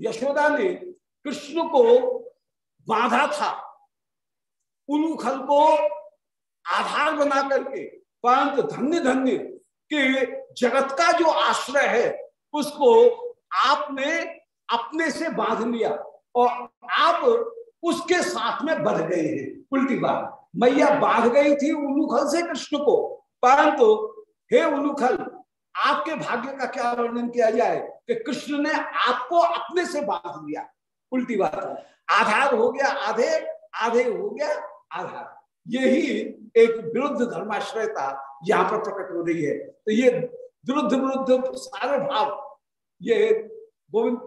यशोदा ने कृष्ण को बाधा था। उलूखल को आधार बना करके, परंतु धन्य धन्य कि जगत का जो आश्रय है, उसको आपने अपने से बाँध लिया और आप उसके साथ में बढ़ गए हैं। उल्टी बात, मैया बाँध गई थी उलूखल से कृष्ण को, परंतु हे उलूखल आपके भाग्य का क्या वर्णन किया जाए कि कृष्ण ने आपको अपने से बाँध लिया? उल्टी बात है। आधार हो गया, आधे आधे हो गया, आधार। यही एक विरुद्ध धर्माश्रयता यहाँ पर प्रकट हो रही है। तो ये विरुद्ध विरुद्ध सारे भाव, ये गोविंद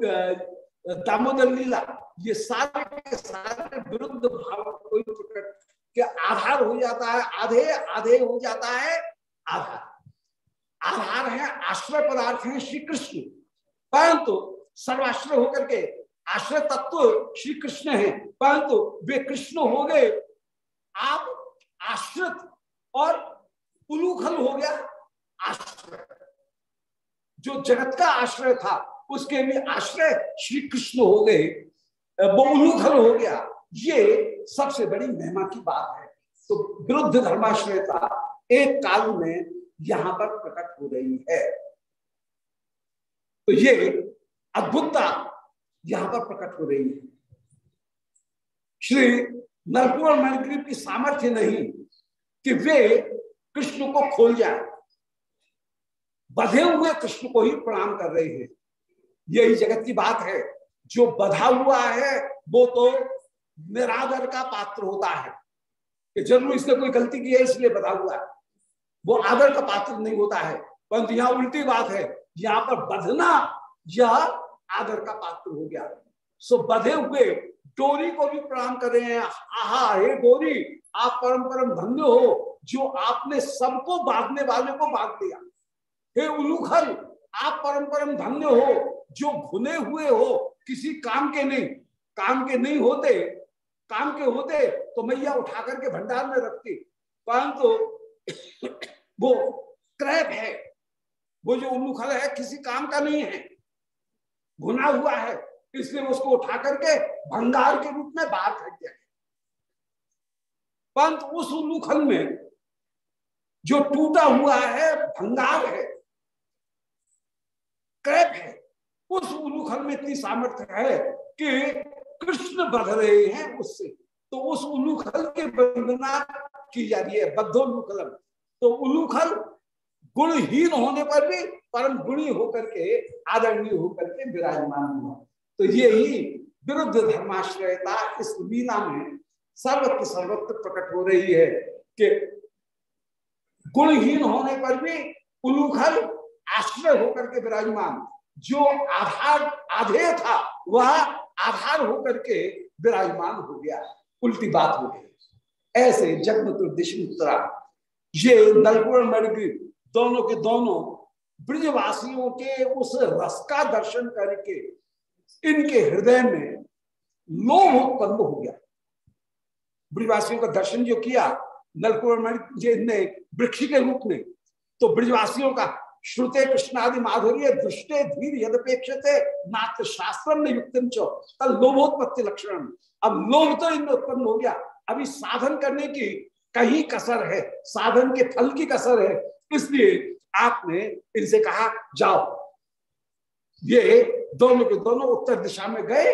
दामोदर लीला, ये सारे के सारे विरुद्ध भाव कोई प्रकट, के आधार हो जाता है, आधे आधे हो जाता है, आधार। आधार है, आश्रय पदार्थ है श्री कृष्ण। परंतु सर्वाश्रय होकर के आश्रय तत्व श्री कृष्ण है, परंतु वे कृष्ण हो गए। आप आश्रित और उलूखल हो गया आश्रय। जो जगत का आश्रय था, उसके लिए आश्रय श्री कृष्ण हो गए। वो उलूखल हो गया। ये सबसे बड़ी महिमा की बात है। तो विरुद्ध धर्माश्रयता एक काल में यहाँ पर प्रकट हो रही है। तो ये अद्भुतता यहाँ पर प्रकट हो रही है। श्री नरपुर और मणिग्रीव की सामर्थ्य नहीं कि वे कृष्ण को खोल जाए। बधे हुए कृष्ण को ही प्रणाम कर रहे हैं। यही जगत की बात है। जो बधा हुआ है, वो तो निरादर का पात्र होता है। कि ज़रूर इसने कोई गलती की है, इसलिए बधा हुआ है। वो आदर का पात्र नहीं होता है। परंतु यहाँ उल्टी बात है। यहाँ पर बधना यह आदर का पात्र हो गया। सो बधे हुए डोरी को भी प्रणाम कर रहे हैं। आहा, हे डोरी, आप परम परम धन्य हो जो आपने सबको बांधने वाले को बाँध दिया। हे उलूखल, आप परम परम धन्य हो जो घुने हुए हो, किसी काम के नहीं। काम के नहीं होते, काम के होते तो मैया उठा करके भंडार में रखती। परंतु वो क्रैप है। वो जो उलूखल है, किसी काम का नहीं है। घुना हुआ है। इसलिए उसको उठा करके भंगार के रूप में बाहर फेंक दिया परंतु उस उल्लूखल में जो टूटा हुआ है भंगार है, क्रैप है, उस उल्लूखल में इतनी सामर्थ्य है कि कृष्ण बढ़ रहे हैं उससे। तो उस उल्लूखल के वंदना की जा रही है। बद्धोल्लूखलम तो उल्लूखल गुणहीन होने पर भी परम गुणी होकर के, आदरणीय होकर के विराजमान हुआ। तो ये ही विरुद्ध धर्माश्रयता इस लीला में सर्वत्र सर्वत्र प्रकट हो रही है कि गुणहीन होने पर भी उलूखल आश्रय होकर के विराजमान। जो आधार आधे था, वह आधार होकर के विराजमान हो गया। उल्टी बात हो गई। ऐसे जगमतुर दिशमुत्तरा ये नलपुर मर्ग दोनों के दोनों ब्रजवासियों के उस रस का दर्शन करके इनके हृदय में लोभ उत्पन्न हो गया। ब्रजवासियों का दर्शन जो किया नलकुर ने वृक्ष के रूप में तो ब्रजवासियों का श्रुते कृष्णादि माधुर्य दृष्टे धीर यदपेक्षते नात्र शास्त्र में युक्त लोभोत्पत्ति लक्षण। अब लोभ तो इनमें उत्पन्न हो गया। अभी साधन करने की कहीं कसर है, साधन के फल की कसर है, इसलिए आपने इनसे कहा, जाओ। ये दोनों के दोनों उत्तर दिशा में गए,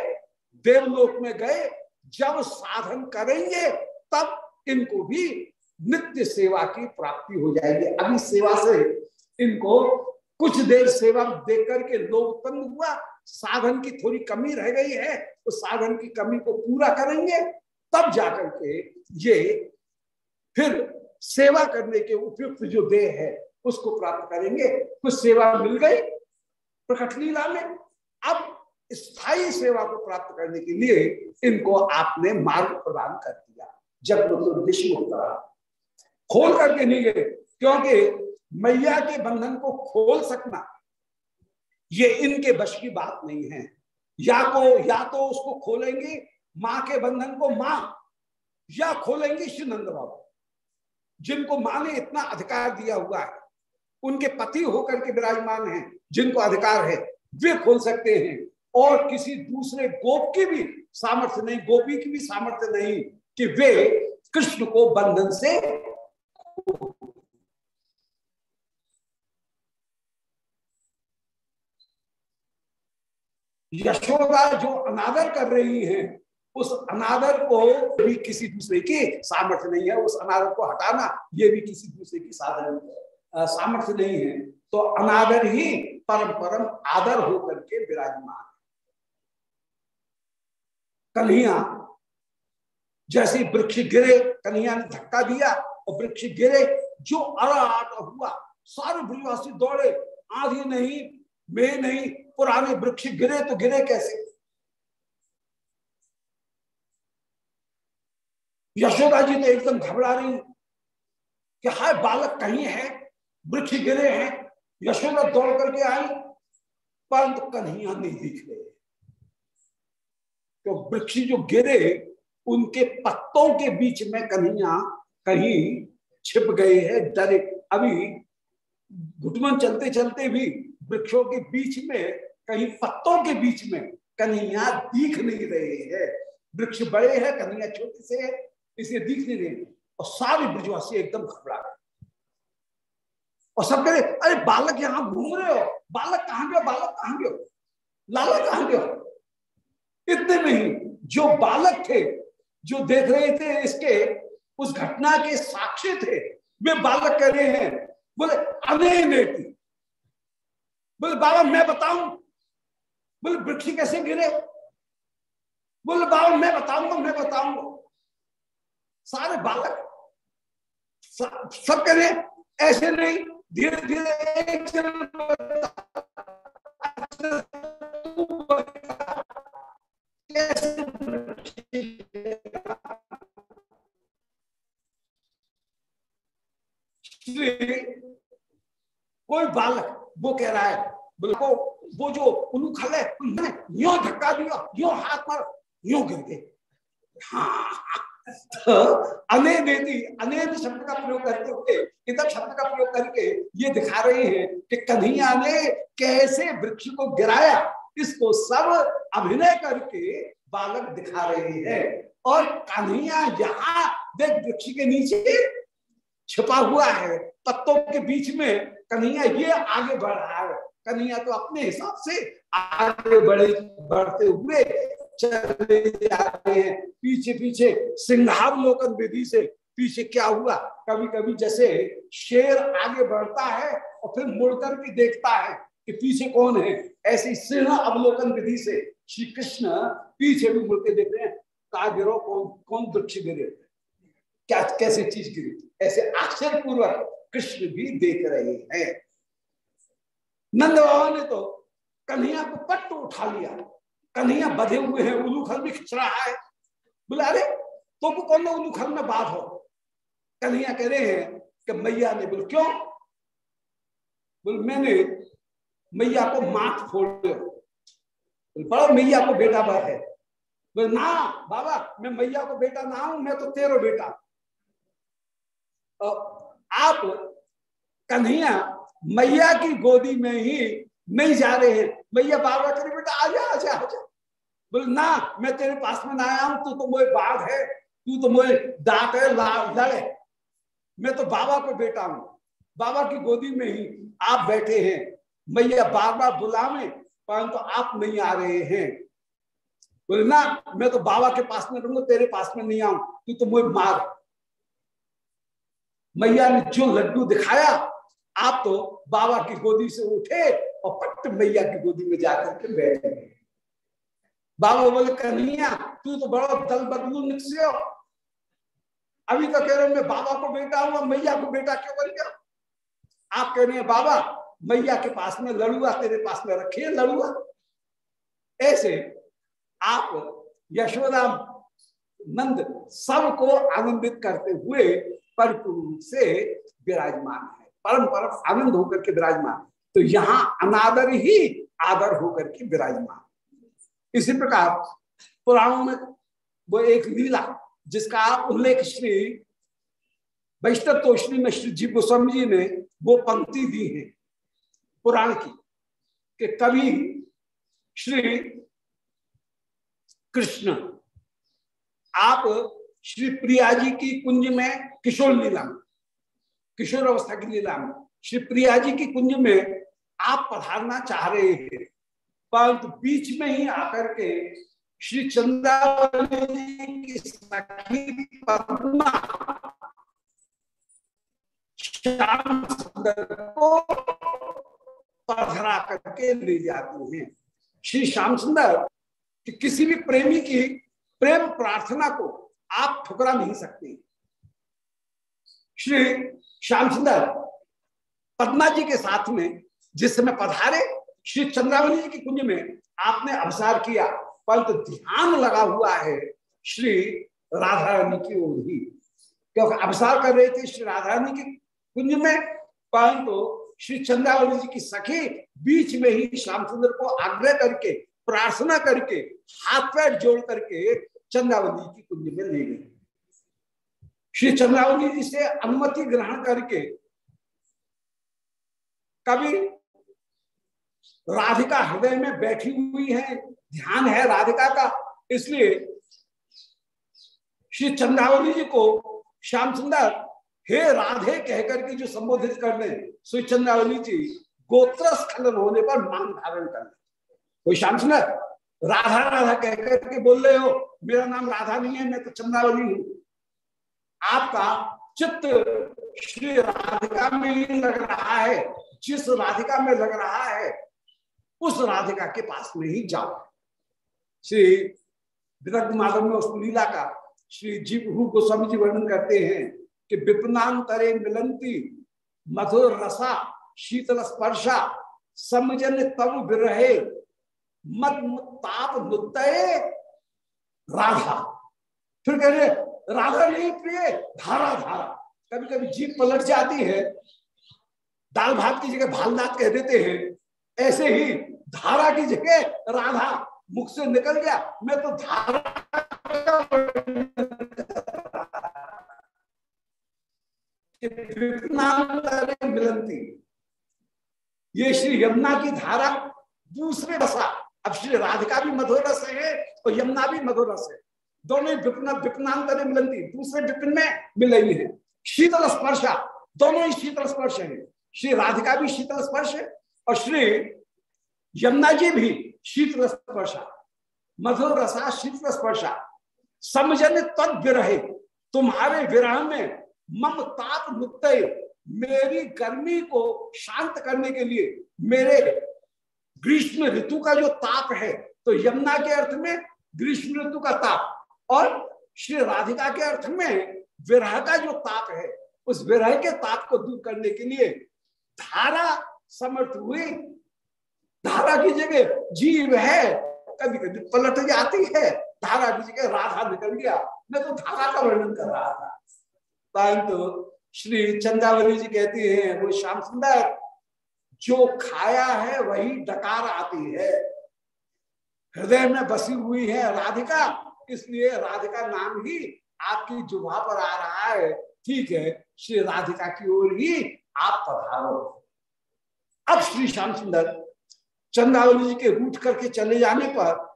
देवलोक में गए, जब साधन करेंगे, तब इनको भी नित्य सेवा की प्राप्ति हो जाएगी। अभी सेवा से इनको कुछ देर सेवा देख करके लोग उत्पन्न हुआ। साधन की थोड़ी कमी रह गई है तो साधन की कमी को पूरा करेंगे, तब जाकर के ये फिर सेवा करने के उपयुक्त जो देह है उसको प्राप्त करेंगे, कुछ सेवा मिल गई प्रकट लीला में। अब स्थायी सेवा को प्राप्त करने के लिए इनको आपने मार्ग प्रदान कर दिया जब तो विश्व खोल करके नहीं गए, क्योंकि मैया के बंधन को खोल सकना, ये इनके बश की बात नहीं है। या को, या तो उसको खोलेंगे, माँ के बंधन को माँ, या खोलेंगे श्री नंद बाबू, जिनको माँ ने इतना अधिकार दिया हुआ है। उनके पति होकर के विराजमान हैं, जिनको अधिकार है, वे खोल सकते हैं। और किसी दूसरे गोप की भी सामर्थ्य नहीं, गोपी की भी सामर्थ्य नहीं कि वे कृष्ण को बंधन से यशोदा जो अनादर कर रही है, उस अनादर को भी किसी दूसरे की सामर्थ्य नहीं है, उस अनादर को हटाना ये भी किसी दूसरे की साधन सामर्थ्य नहीं है तो अनादर ही परम परम आदर होकर के विराजमान कन्हैया, जैसे वृक्ष गिरे, कन्हैया ने धक्का दिया और वृक्ष गिरे, जो अराट हुआ, सारे ब्रजवासी दौड़े, आधी नहीं मैं नहीं, पुराने वृक्ष गिरे तो गिरे कैसे? यशोदा जी तो एकदम घबरा रही कि हाय, बालक कहीं है? वृक्ष गिरे हैं, यशोदा दौड़ करके आई, परंतु कन्हैया नहीं दिख रहे। तो वृक्ष जो गिरे, उनके पत्तों के बीच में कन्हैया कहीं छिप गए हैं, डरे। अभी घुटमन चलते चलते भी वृक्षों के बीच में, कहीं पत्तों के बीच में कन्हैया दिख नहीं रहे हैं। वृक्ष बड़े हैं, कन्हैया छोटे से है, इसलिए दिख नहीं रहे। और सारे ब्रजवासी एकदम घबरा गए। और सब कहे अरे, बालक यहाँ घूम रहे हो। बालक कहाँ गयो बालक कहाँ गयो लाला कहाँ गयो इतने में ही जो बालक थे, जो देख रहे थे इसके, उस घटना के साक्षी थे, वे बालक कह रहे हैं, बोले अने नेती। बोले, बाबा, मैं बताऊँ? बोले, वृक्ष कैसे गिरे? बोले, बाबा, मैं बताऊँगा मैं बताऊँगा। सारे बालक सब कह रहे ऐसे नहीं धीरे धीरे एक कोई बालक वो कह रहा है को वो जो उल्लू खल है यो धक्का दिया यो हाथ पर यो गिर गए हाँ तो अने देती, अनेक शब्द का प्रयोग करते हुए इधर शब्द का प्रयोग करके ये दिखा रहे हैं कि कन्हैया ने कैसे वृक्ष को गिराया, इसको सब अभिनय करके बालक दिखा रहे हैं। और कन्हैया यहाँ देख वृक्ष के नीचे छिपा हुआ है, पत्तों के बीच में कन्हैया ये आगे बढ़ रहा है। कन्हैया तो अपने हिसाब से आगे बढ़े, बढ़ते हुए चले जाते हैं। पीछे पीछे सिंहावलोकन विधि से पीछे क्या हुआ? कभी कभी जैसे शेर आगे बढ़ता है और फिर मुड़ करके देखता है कि पीछे कौन है। ऐसी सिंह अवलोकन विधि से श्री कृष्ण पीछे भी मुड़ के देख रहे हैं, कहा, गिरो, कौन कौन वृक्ष गिरे? क्या, कैसे चीज़ गिरी? ऐसे आश्चर्य पूर्वक कृष्ण भी देख रहे हैं। नंद बाबा ने तो कन्हैया को पट्ट उठा लिया। कन्हैया बधे हुए हैं उलूखल भी खिंच रहा है। बोला, अरे तो को कौन उलूखल में बात हो। कन्हैया कह रहे हैं कि मैया ने बोल, क्यों? बोल, मैंने मैया को मात फोड़ बड़ा मैया को बेटा बात है। बोल, ना, बाबा, मैं मैया को बेटा ना हूँ, मैं तो तेरो बेटा आप कन्हैया मैया की गोदी में ही नहीं जा रहे हैं। मैया बाबा करे बेटा, आजा आजा आजा। बोले, ना, मैं तेरे पास में ना आया हूँ, तू तो मोए बाघ है, तू तो मोए दांत है लड़े मैं तो बाबा को बेटा हूँ, बाबा की गोदी में ही आप बैठे हैं। मैया बार बार बुलावे, परंतु तो आप नहीं आ रहे हैं। बोले, ना, मैं तो बाबा के पास में रहूँगा, तेरे पास में नहीं आऊँ, तू तो मुझे मार। मैया ने जो लड्डू दिखाया, आप तो बाबा की गोदी से उठे और पट्ट मैया की गोदी में जाकर के बैठ गए। बाबा बोले, कन्हैया, तू तो बड़ा दल बदलू निकसे हो। अभी तो कह रहे मैं बाबा को बेटा हूँ मैया को बेटा क्यों बन गया? आप कह रहे हैं, बाबा, मैया के पास में लड़ुआ, तेरे पास में रखे लड़ुआ। ऐसे आप यशोदा नंद सबको आनंदित करते हुए परिपूर्ण से विराजमान है। परम परम आनंद होकर के विराजमान तो यहाँ अनादर ही आदर होकर के विराजमान। इसी प्रकार पुराणों में वो एक लीला जिसका उल्लेख श्री वैष्णव तोषणी में श्री जी गोस्वामी जी ने वो पंक्ति दी है पुराण की कि कभी श्री कृष्ण, आप श्री प्रिया जी की कुंज में किशोर लीला किशोर अवस्था की लीला में, श्री प्रिया जी की कुंज में आप पधारना चाह रहे हैं। परंतु बीच में ही आकर के श्री चंद्रावली श्याम को पधरा करके ले जाती हैं। श्री श्याम सुंदर, कि किसी भी प्रेमी की प्रेम प्रार्थना को आप ठुकरा नहीं सकते। श्री श्याम सुंदर, पद्मा जी के साथ में जिस समय पधारे, श्री चंद्रावली जी की कुंज में आपने अवसार किया, परंतु ध्यान लगा हुआ है श्री राधा रानी की ओर ही। क्योंकि अवसार कर रहे थे श्री राधा रानी की कुंज में, परंतु श्री चंद्रावली जी की सखी बीच में ही श्याम सुंदर को आग्रह करके, प्रार्थना करके हाथ पैर जोड़ करके चंद्रावली की कुंज में ले गई। श्री चंद्रावली जी से अनुमति ग्रहण करके कभी राधिका हृदय में बैठी हुई है। ध्यान है राधिका का। इसलिए श्री चंद्रावली जी को श्याम सुंदर, हे राधे कहकर के जो संबोधित कर ले श्री चंद्रावली जी गोत्र स्खलन होने पर मान धारण कर ले। कोई श्याम सुंदर, राधा राधा कहकर के बोल रहे हो, मेरा नाम राधा नहीं है, मैं तो चंद्रावली हूँ। आपका चित्त श्री राधिका में लग रहा है, जिस राधिका में लग रहा है उस राधिका के पास में ही जाओ। श्री विदग्ध माधव में उस लीला का श्री जीव गोस्वामी जी वर्णन करते हैं कि विपनांतरे मिलंती, मधुर रसा, शीतल स्पर्शा समझन तब विरहे मत ताप नुतये राधा। फिर कह रहे राधा नहीं प्रिय, धारा धारा। कभी कभी जीप पलट जाती है। दाल भात की जगह भालनाथ कह देते हैं ऐसे ही धारा की जगह राधा मुख से निकल गया। मैं तो धारा मिलती ये श्री यमुना की धारा दूसरे रसा अब श्री राधिका भी मधुर रस है और यमुना भी मधुर रस है। दोनों विपिन विपिनांतर मिलती दूसरे विपिन में मिल रही है। शीतल स्पर्शा, दोनों ही शीतल स्पर्श है। श्री राधिका भी शीतल स्पर्श है और श्री यमुना जी भी शीतल स्पर्शा मधुर रसा शीतल स्पर्शा समझन तद विरहे। तुम्हारे विरह में मम ताप मुक्त मेरी गर्मी को शांत करने के लिए मेरे ग्रीष्म ऋतु का जो ताप है तो यमुना के अर्थ में ग्रीष्म ऋतु का ताप और श्री राधिका के अर्थ में विरह का जो ताप है, उस विरह के ताप को दूर करने के लिए धारा समर्थ हुए। धारा की जगह जीव है, कभी कभी पलट जाती है। धारा की जगह राधा निकल गया। मैं तो धारा का वर्णन कर रहा था। परंतु श्री चंद्रावली जी कहती हैं, वो श्याम सुंदर, जो खाया है वही डकार आती है। हृदय में बसी हुई है राधिका, इसलिए राधिका नाम ही आपकी जुबा पर आ रहा है। ठीक है, श्री राधिका की ओर ही आप पधारो। अब श्री श्याम सुंदर चंद्रावली जी के रूठ करके चले जाने पर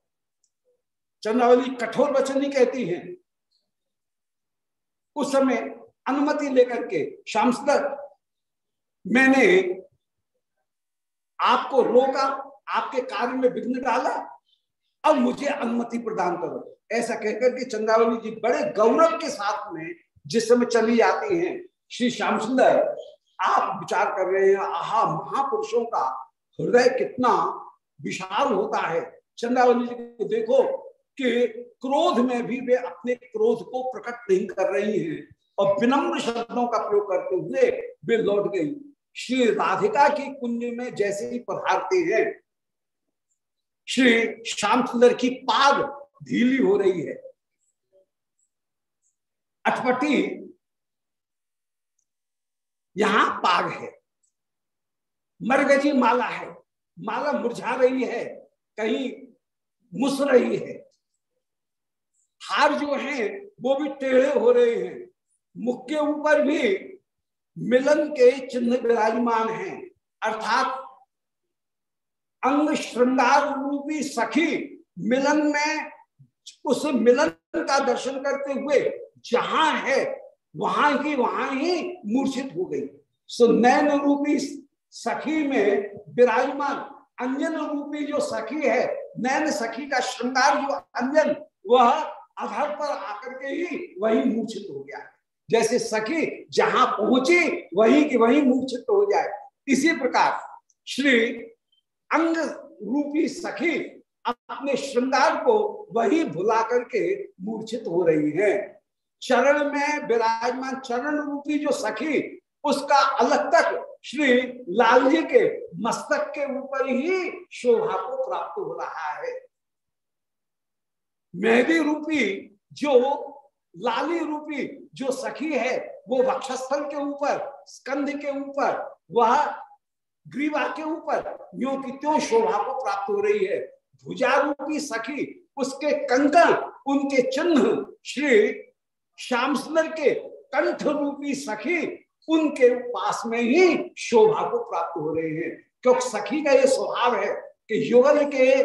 चंद्रावली कठोर वचन नहीं कहती हैं। उस समय अनुमति लेकर के श्याम सुंदर, मैंने आपको रोका, आपके कार्य में विघ्न डाला, अब मुझे अनुमति प्रदान करो। ऐसा कहकर के चंद्रावली जी बड़े गौरव के साथ में जिस समय चली जाती हैं, श्री श्याम सुंदर आप विचार कर रहे हैं, आहा, महापुरुषों का हृदय कितना विशाल होता है। चंद्रावली जी को देखो कि क्रोध में भी वे अपने क्रोध को प्रकट नहीं कर रही हैं और विनम्र शब्दों का प्रयोग करते हुए वे लौट गई। श्री राधिका की कुंज में जैसे ही पधारते हैं, श्री श्याम सुंदर की पाग ढीली हो रही है। अटपटी यहाँ पाग है। मरगजी माला है। माला मुरझा रही है। कहीं मुस रही है। हार जो है, वो भी टेढ़े हो रहे हैं। मुख के ऊपर भी मिलन के चिन्ह विराजमान हैं। अर्थात अंग श्रृंगार रूपी सखी मिलन में उस मिलन का दर्शन करते हुए जहाँ है वहाँ की वहाँ ही मूर्छित हो गई। सो नैन रूपी सखी में विराजमान अंजन रूपी जो सखी है नैन सखी का श्रृंगार जो अंजन वह आधार पर आकर के ही वही मूर्छित हो गया। जैसे सखी जहाँ पहुँची, वही की वही मूर्छित हो जाए। इसी प्रकार श्री अंग रूपी सखी अपने श्रृंगार को वही भुला करके मूर्छित हो रही है। चरण में विराजमान चरण रूपी जो सखी, उसका अलग तक श्री लाल जी के मस्तक के ऊपर ही शोभा को प्राप्त हो रहा है। मेहदी रूपी जो लाली रूपी जो सखी है, वो वक्षस्थल के ऊपर स्कंध के ऊपर, वह ग्रीवा के ऊपर, यो की त्यों शोभा को प्राप्त हो रही है। भुजा रूपी सखी, उसके कंकण, उनके चिन्ह श्री श्याम सुंदर के कंठ रूपी सखी उनके पास में ही शोभा को प्राप्त हो रहे हैं। क्योंकि सखी का ये स्वभाव है कि युगल के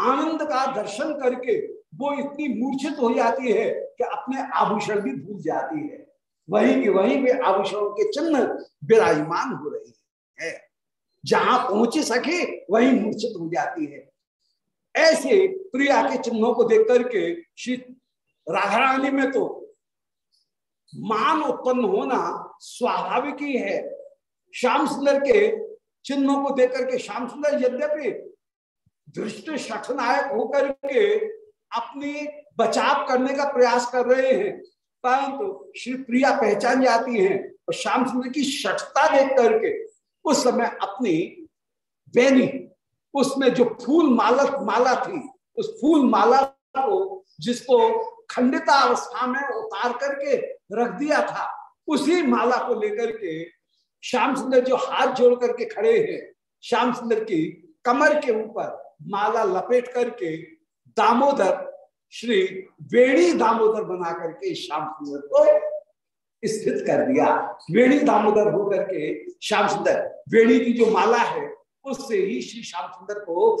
आनंद का दर्शन करके वो इतनी मूर्छित हो जाती है कि अपने आभूषण भी भूल जाती है। वहीं के वहीं पे आभूषणों के चिन्ह विराजमान हो रही है। जहाँ पहुँची सके वहीं मूर्छित हो जाती है। ऐसे प्रिया के चिन्हों को देख करके श्री राधा रानी में तो मान उत्पन्न होना स्वाभाविक ही है। श्याम सुंदर के चिन्हों को देख करके, श्याम सुंदर यद्यपि दृष्ट शठनायक होकर के अपनी बचाव करने का प्रयास कर रहे हैं, परंतु तो श्री प्रिया पहचान जाती हैं और श्याम सुंदर की शठता देख करके उस समय अपनी बेनी, उसमें जो फूल माला माला थी, उस फूल माला को जिसको खंडिता अवस्था में उतार करके रख दिया था, उसी माला को लेकर के श्याम सुंदर जो हाथ जोड़ करके खड़े हैं, श्याम सुंदर की कमर के ऊपर माला लपेट करके दामोदर, श्री वेणी दामोदर बना करके श्याम सुंदर को स्थित कर दिया। वेणी दामोदर होकर के श्याम सुंदर, वेणी की जो माला है, उससे ही श्री श्याम सुंदर को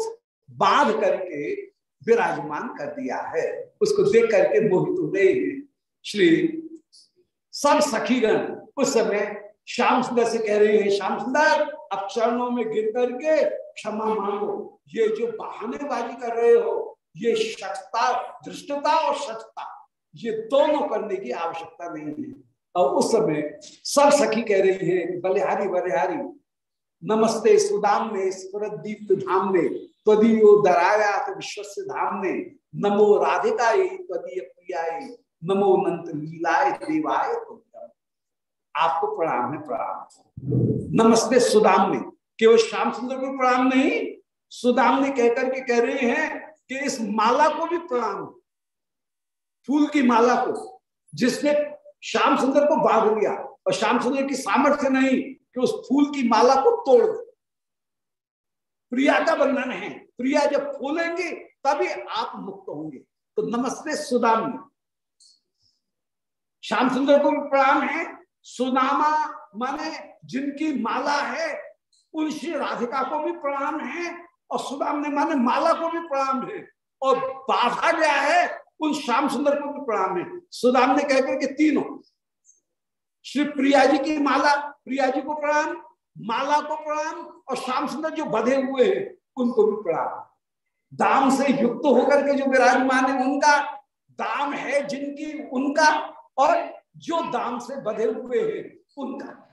बाँध करके विराजमान कर दिया है। उसको देख करके मोहित हो गए श्री सब सखीगण उस समय श्याम सुंदर से कह रहे हैं, श्याम सुंदर, अब चरणों में गिर करके क्षमा मांगो। ये जो बहानेबाजी कर रहे हो, ये शठता दृष्टता और शठता ये दोनों करने की आवश्यकता नहीं है। और उस समय सब सखी कह रही है, बलिहारी बलिहारी, नमस्ते सुदाम ने स्फुरत दीप्त धाम ने त्वदीयो दराया विश्व धाम ने। नमो राधिकाय त्वदीय प्रियाय नमो नंत लीलाय देवाय आपको प्रणाम है, प्रणाम। नमस्ते सुदाम ने केवल श्याम सुंदर को प्रणाम नहीं सुदाम ने कहकर के कह रहे हैं कि इस माला को भी प्रणाम। फूल की माला को, जिसने श्याम सुंदर को बाँध लिया। और श्याम सुंदर की सामर्थ्य नहीं कि उस फूल की माला को तोड़ दे। प्रिया का बंधन है। प्रिया जब फूलेंगे, तभी आप मुक्त होंगे। तो नमस्ते सुदाम। श्याम सुंदर को प्रणाम है। सुदामा माने जिनकी माला है, उन श्री राधिका को भी प्रणाम है और सुदाम ने माने माला को भी प्रणाम है। और बाधा गया है, उन श्याम सुंदर को भी प्रणाम है। सुदाम ने कहकर के तीनों, श्री प्रिया जी की माला, प्रिया जी को प्रणाम माला को प्रणाम और श्याम सुंदर जो बधे हुए हैं, उनको भी प्रणाम दाम से युक्त होकर के जो विराजमान है, उनका दाम है जिनकी, उनका, और जो दाम से बधे हुए हैं, उनका।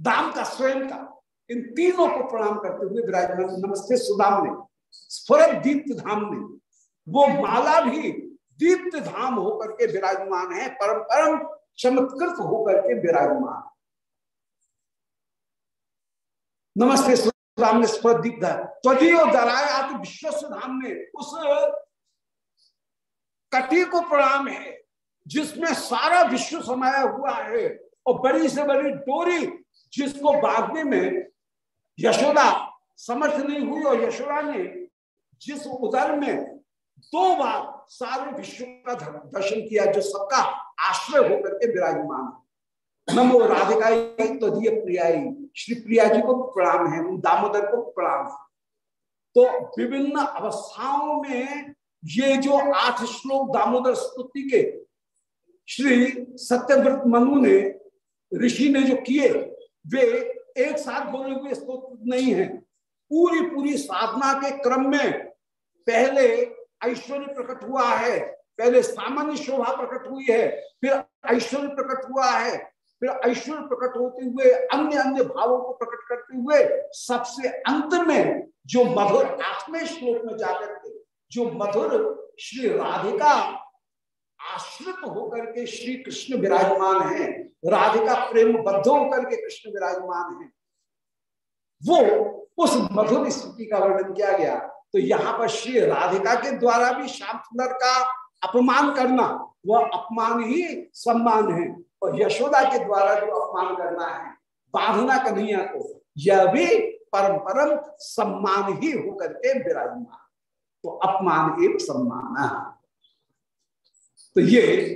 दाम का, स्वयं का। इन तीनों को प्रणाम करते हुए विराजमान, नमस्ते सुदाम ने। स्फुरत दीप्त धाम ने। वो माला भी दीप्त धाम होकर के विराजमान है परम परम चमत्कृत होकर के विराजमान। नमस्ते त्वजियो विश्व ने उस कटी को प्रणाम है, जिसमें सारा विश्व समाया हुआ है और बड़ी से बड़ी डोरी जिसको बांधने में यशोदा समर्थ नहीं हुई और यशोदा ने जिस उदर में दो बार सारे विश्व का दर्शन किया, जो सबका आश्रय होकर के विराजमान नमो राधिका तदीय प्रियाई श्री प्रिया जी को प्रणाम है दामोदर को प्रणाम। तो विभिन्न अवस्थाओं में ये जो आठ श्लोक दामोदर स्तुति के श्री सत्यव्रत मनु ने, ऋषि ने जो किए, वे एक साथ बोले हुए स्तोत्र नहीं है। पूरी पूरी साधना के क्रम में पहले ऐश्वर्य प्रकट हुआ है, पहले सामान्य शोभा प्रकट हुई है, फिर ऐश्वर्य प्रकट हुआ है। फिर ऐश्वर्य प्रकट होते हुए अन्य अन्य भावों को प्रकट करते हुए, सबसे अंत में जो मधुर आठवें श्लोक में जाकर के, जो मधुर श्री राधिका आश्रित होकर के श्री कृष्ण विराजमान है, राधिका प्रेम बद्ध होकर के कृष्ण विराजमान है, वो उस मधुर स्थिति का वर्णन किया गया। तो यहाँ पर श्री राधिका के द्वारा भी श्याम सुंदर का अपमान करना, वह अपमान ही सम्मान है। और यशोदा के द्वारा जो अपमान करना है, बांधना कन्हैया को, यह भी परम परम सम्मान ही होकर के विराजमान। तो अपमान एवं सम्मान। तो ये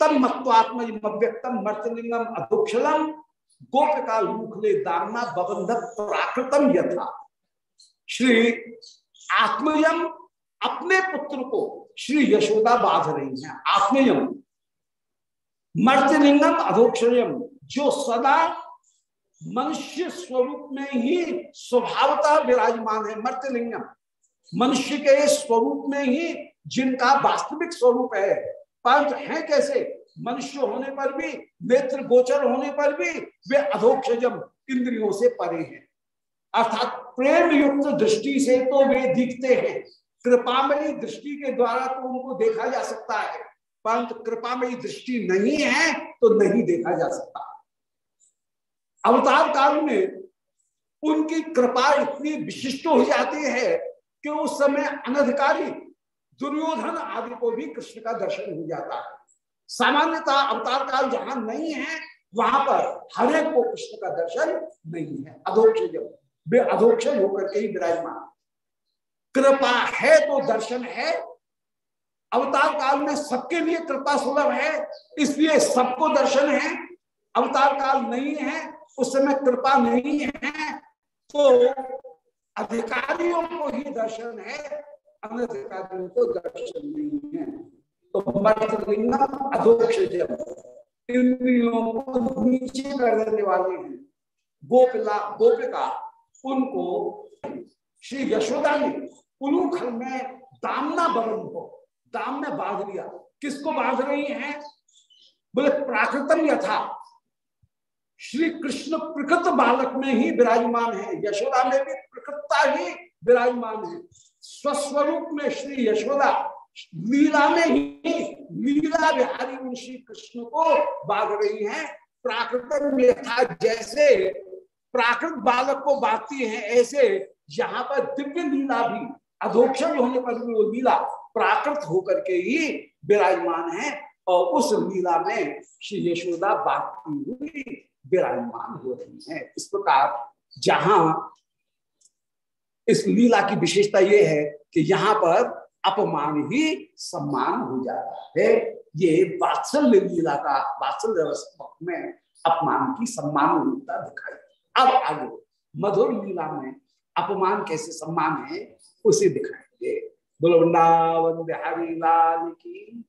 तम मत्वात्म अव्यक्तम मर्तलिंगम अधोक्षलम गोपिका लूखले दामना बबंध प्राकृतम यथा। श्री आत्मयम अपने पुत्र को श्री यशोदा बाध रही है। आत्मयम मर्तलिंगम अधोक्षरम जो सदा मनुष्य स्वरूप में ही स्वभावतः विराजमान है मर्तलिंगम मनुष्य के स्वरूप में ही जिनका वास्तविक स्वरूप है परंतु है कैसे? मनुष्य होने पर भी, नेत्र गोचर होने पर भी वे अधोक्षजम, इंद्रियों से परे हैं। अर्थात प्रेम युक्त दृष्टि से तो वे दिखते हैं। कृपामयी दृष्टि के द्वारा तो उनको देखा जा सकता है। परंतु कृपा में दृष्टि नहीं है तो नहीं देखा जा सकता। अवतार काल में उनकी कृपा इतनी विशिष्ट हो जाती है कि उस समय अनधिकारी, दुर्योधन आदि को भी कृष्ण का दर्शन हो जाता है। सामान्यतः अवतार काल जहाँ नहीं है, वहाँ पर हरेक को कृष्ण का दर्शन नहीं है। अधोक्ष वे अधोक्ष होकर के ही विराजमान। कृपा है तो दर्शन है अवतार काल में सबके लिए कृपा सुलभ है, इसलिए सबको दर्शन है। अवतार काल नहीं है, उस समय कृपा नहीं है तो अधिकारियों को ही दर्शन है, अनधिकारियों को दर्शन नहीं है। तो मर्तलिंगम अधोक्ष इंद्रियों को नीचे कर देने वाले हैं। गोपिला, गोपिका, उनको श्री यशोदा ने उलूखल में दामना बरन को दाम में बाँध लिया किसको बाँध रही हैं? बोले, प्राकृतम यथा। श्री कृष्ण प्रकृत बालक में ही विराजमान है। यशोदा में भी प्रकृतता ही विराजमान है। स्वस्वरूप में श्री यशोदा, लीला में ही लीला बिहारी में श्री कृष्ण को बाँध रही है। प्राकृत यथा जैसे प्राकृत बालक को बांधती है, ऐसे यहाँ पर दिव्य लीला भी अधोक्षण होने पर भी वो लीला प्राकृत होकर के ही विराजमान है और उस लीला में श्री यशोदा बांधती हुई विराजमान हो रही है। इस प्रकार जहाँ इस लीला की विशेषता यह है कि यहाँ पर अपमान ही सम्मान हो जाता है। ये वात्सल्य लीला का, वात्सल्य में अपमान की सम्मान सम्मानता दिखाई। अब आगे, मधुर लीला में अपमान कैसे सम्मान है, उसे दिखाएँगे। बोलो वृंदावन बिहारी लाल की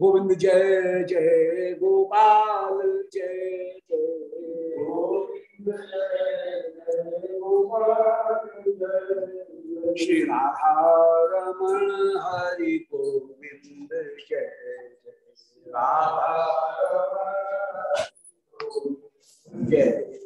गोविंद जय जय गोपाल जय जय श्री राधा रमण हरि गोविंद जय जय राधा जय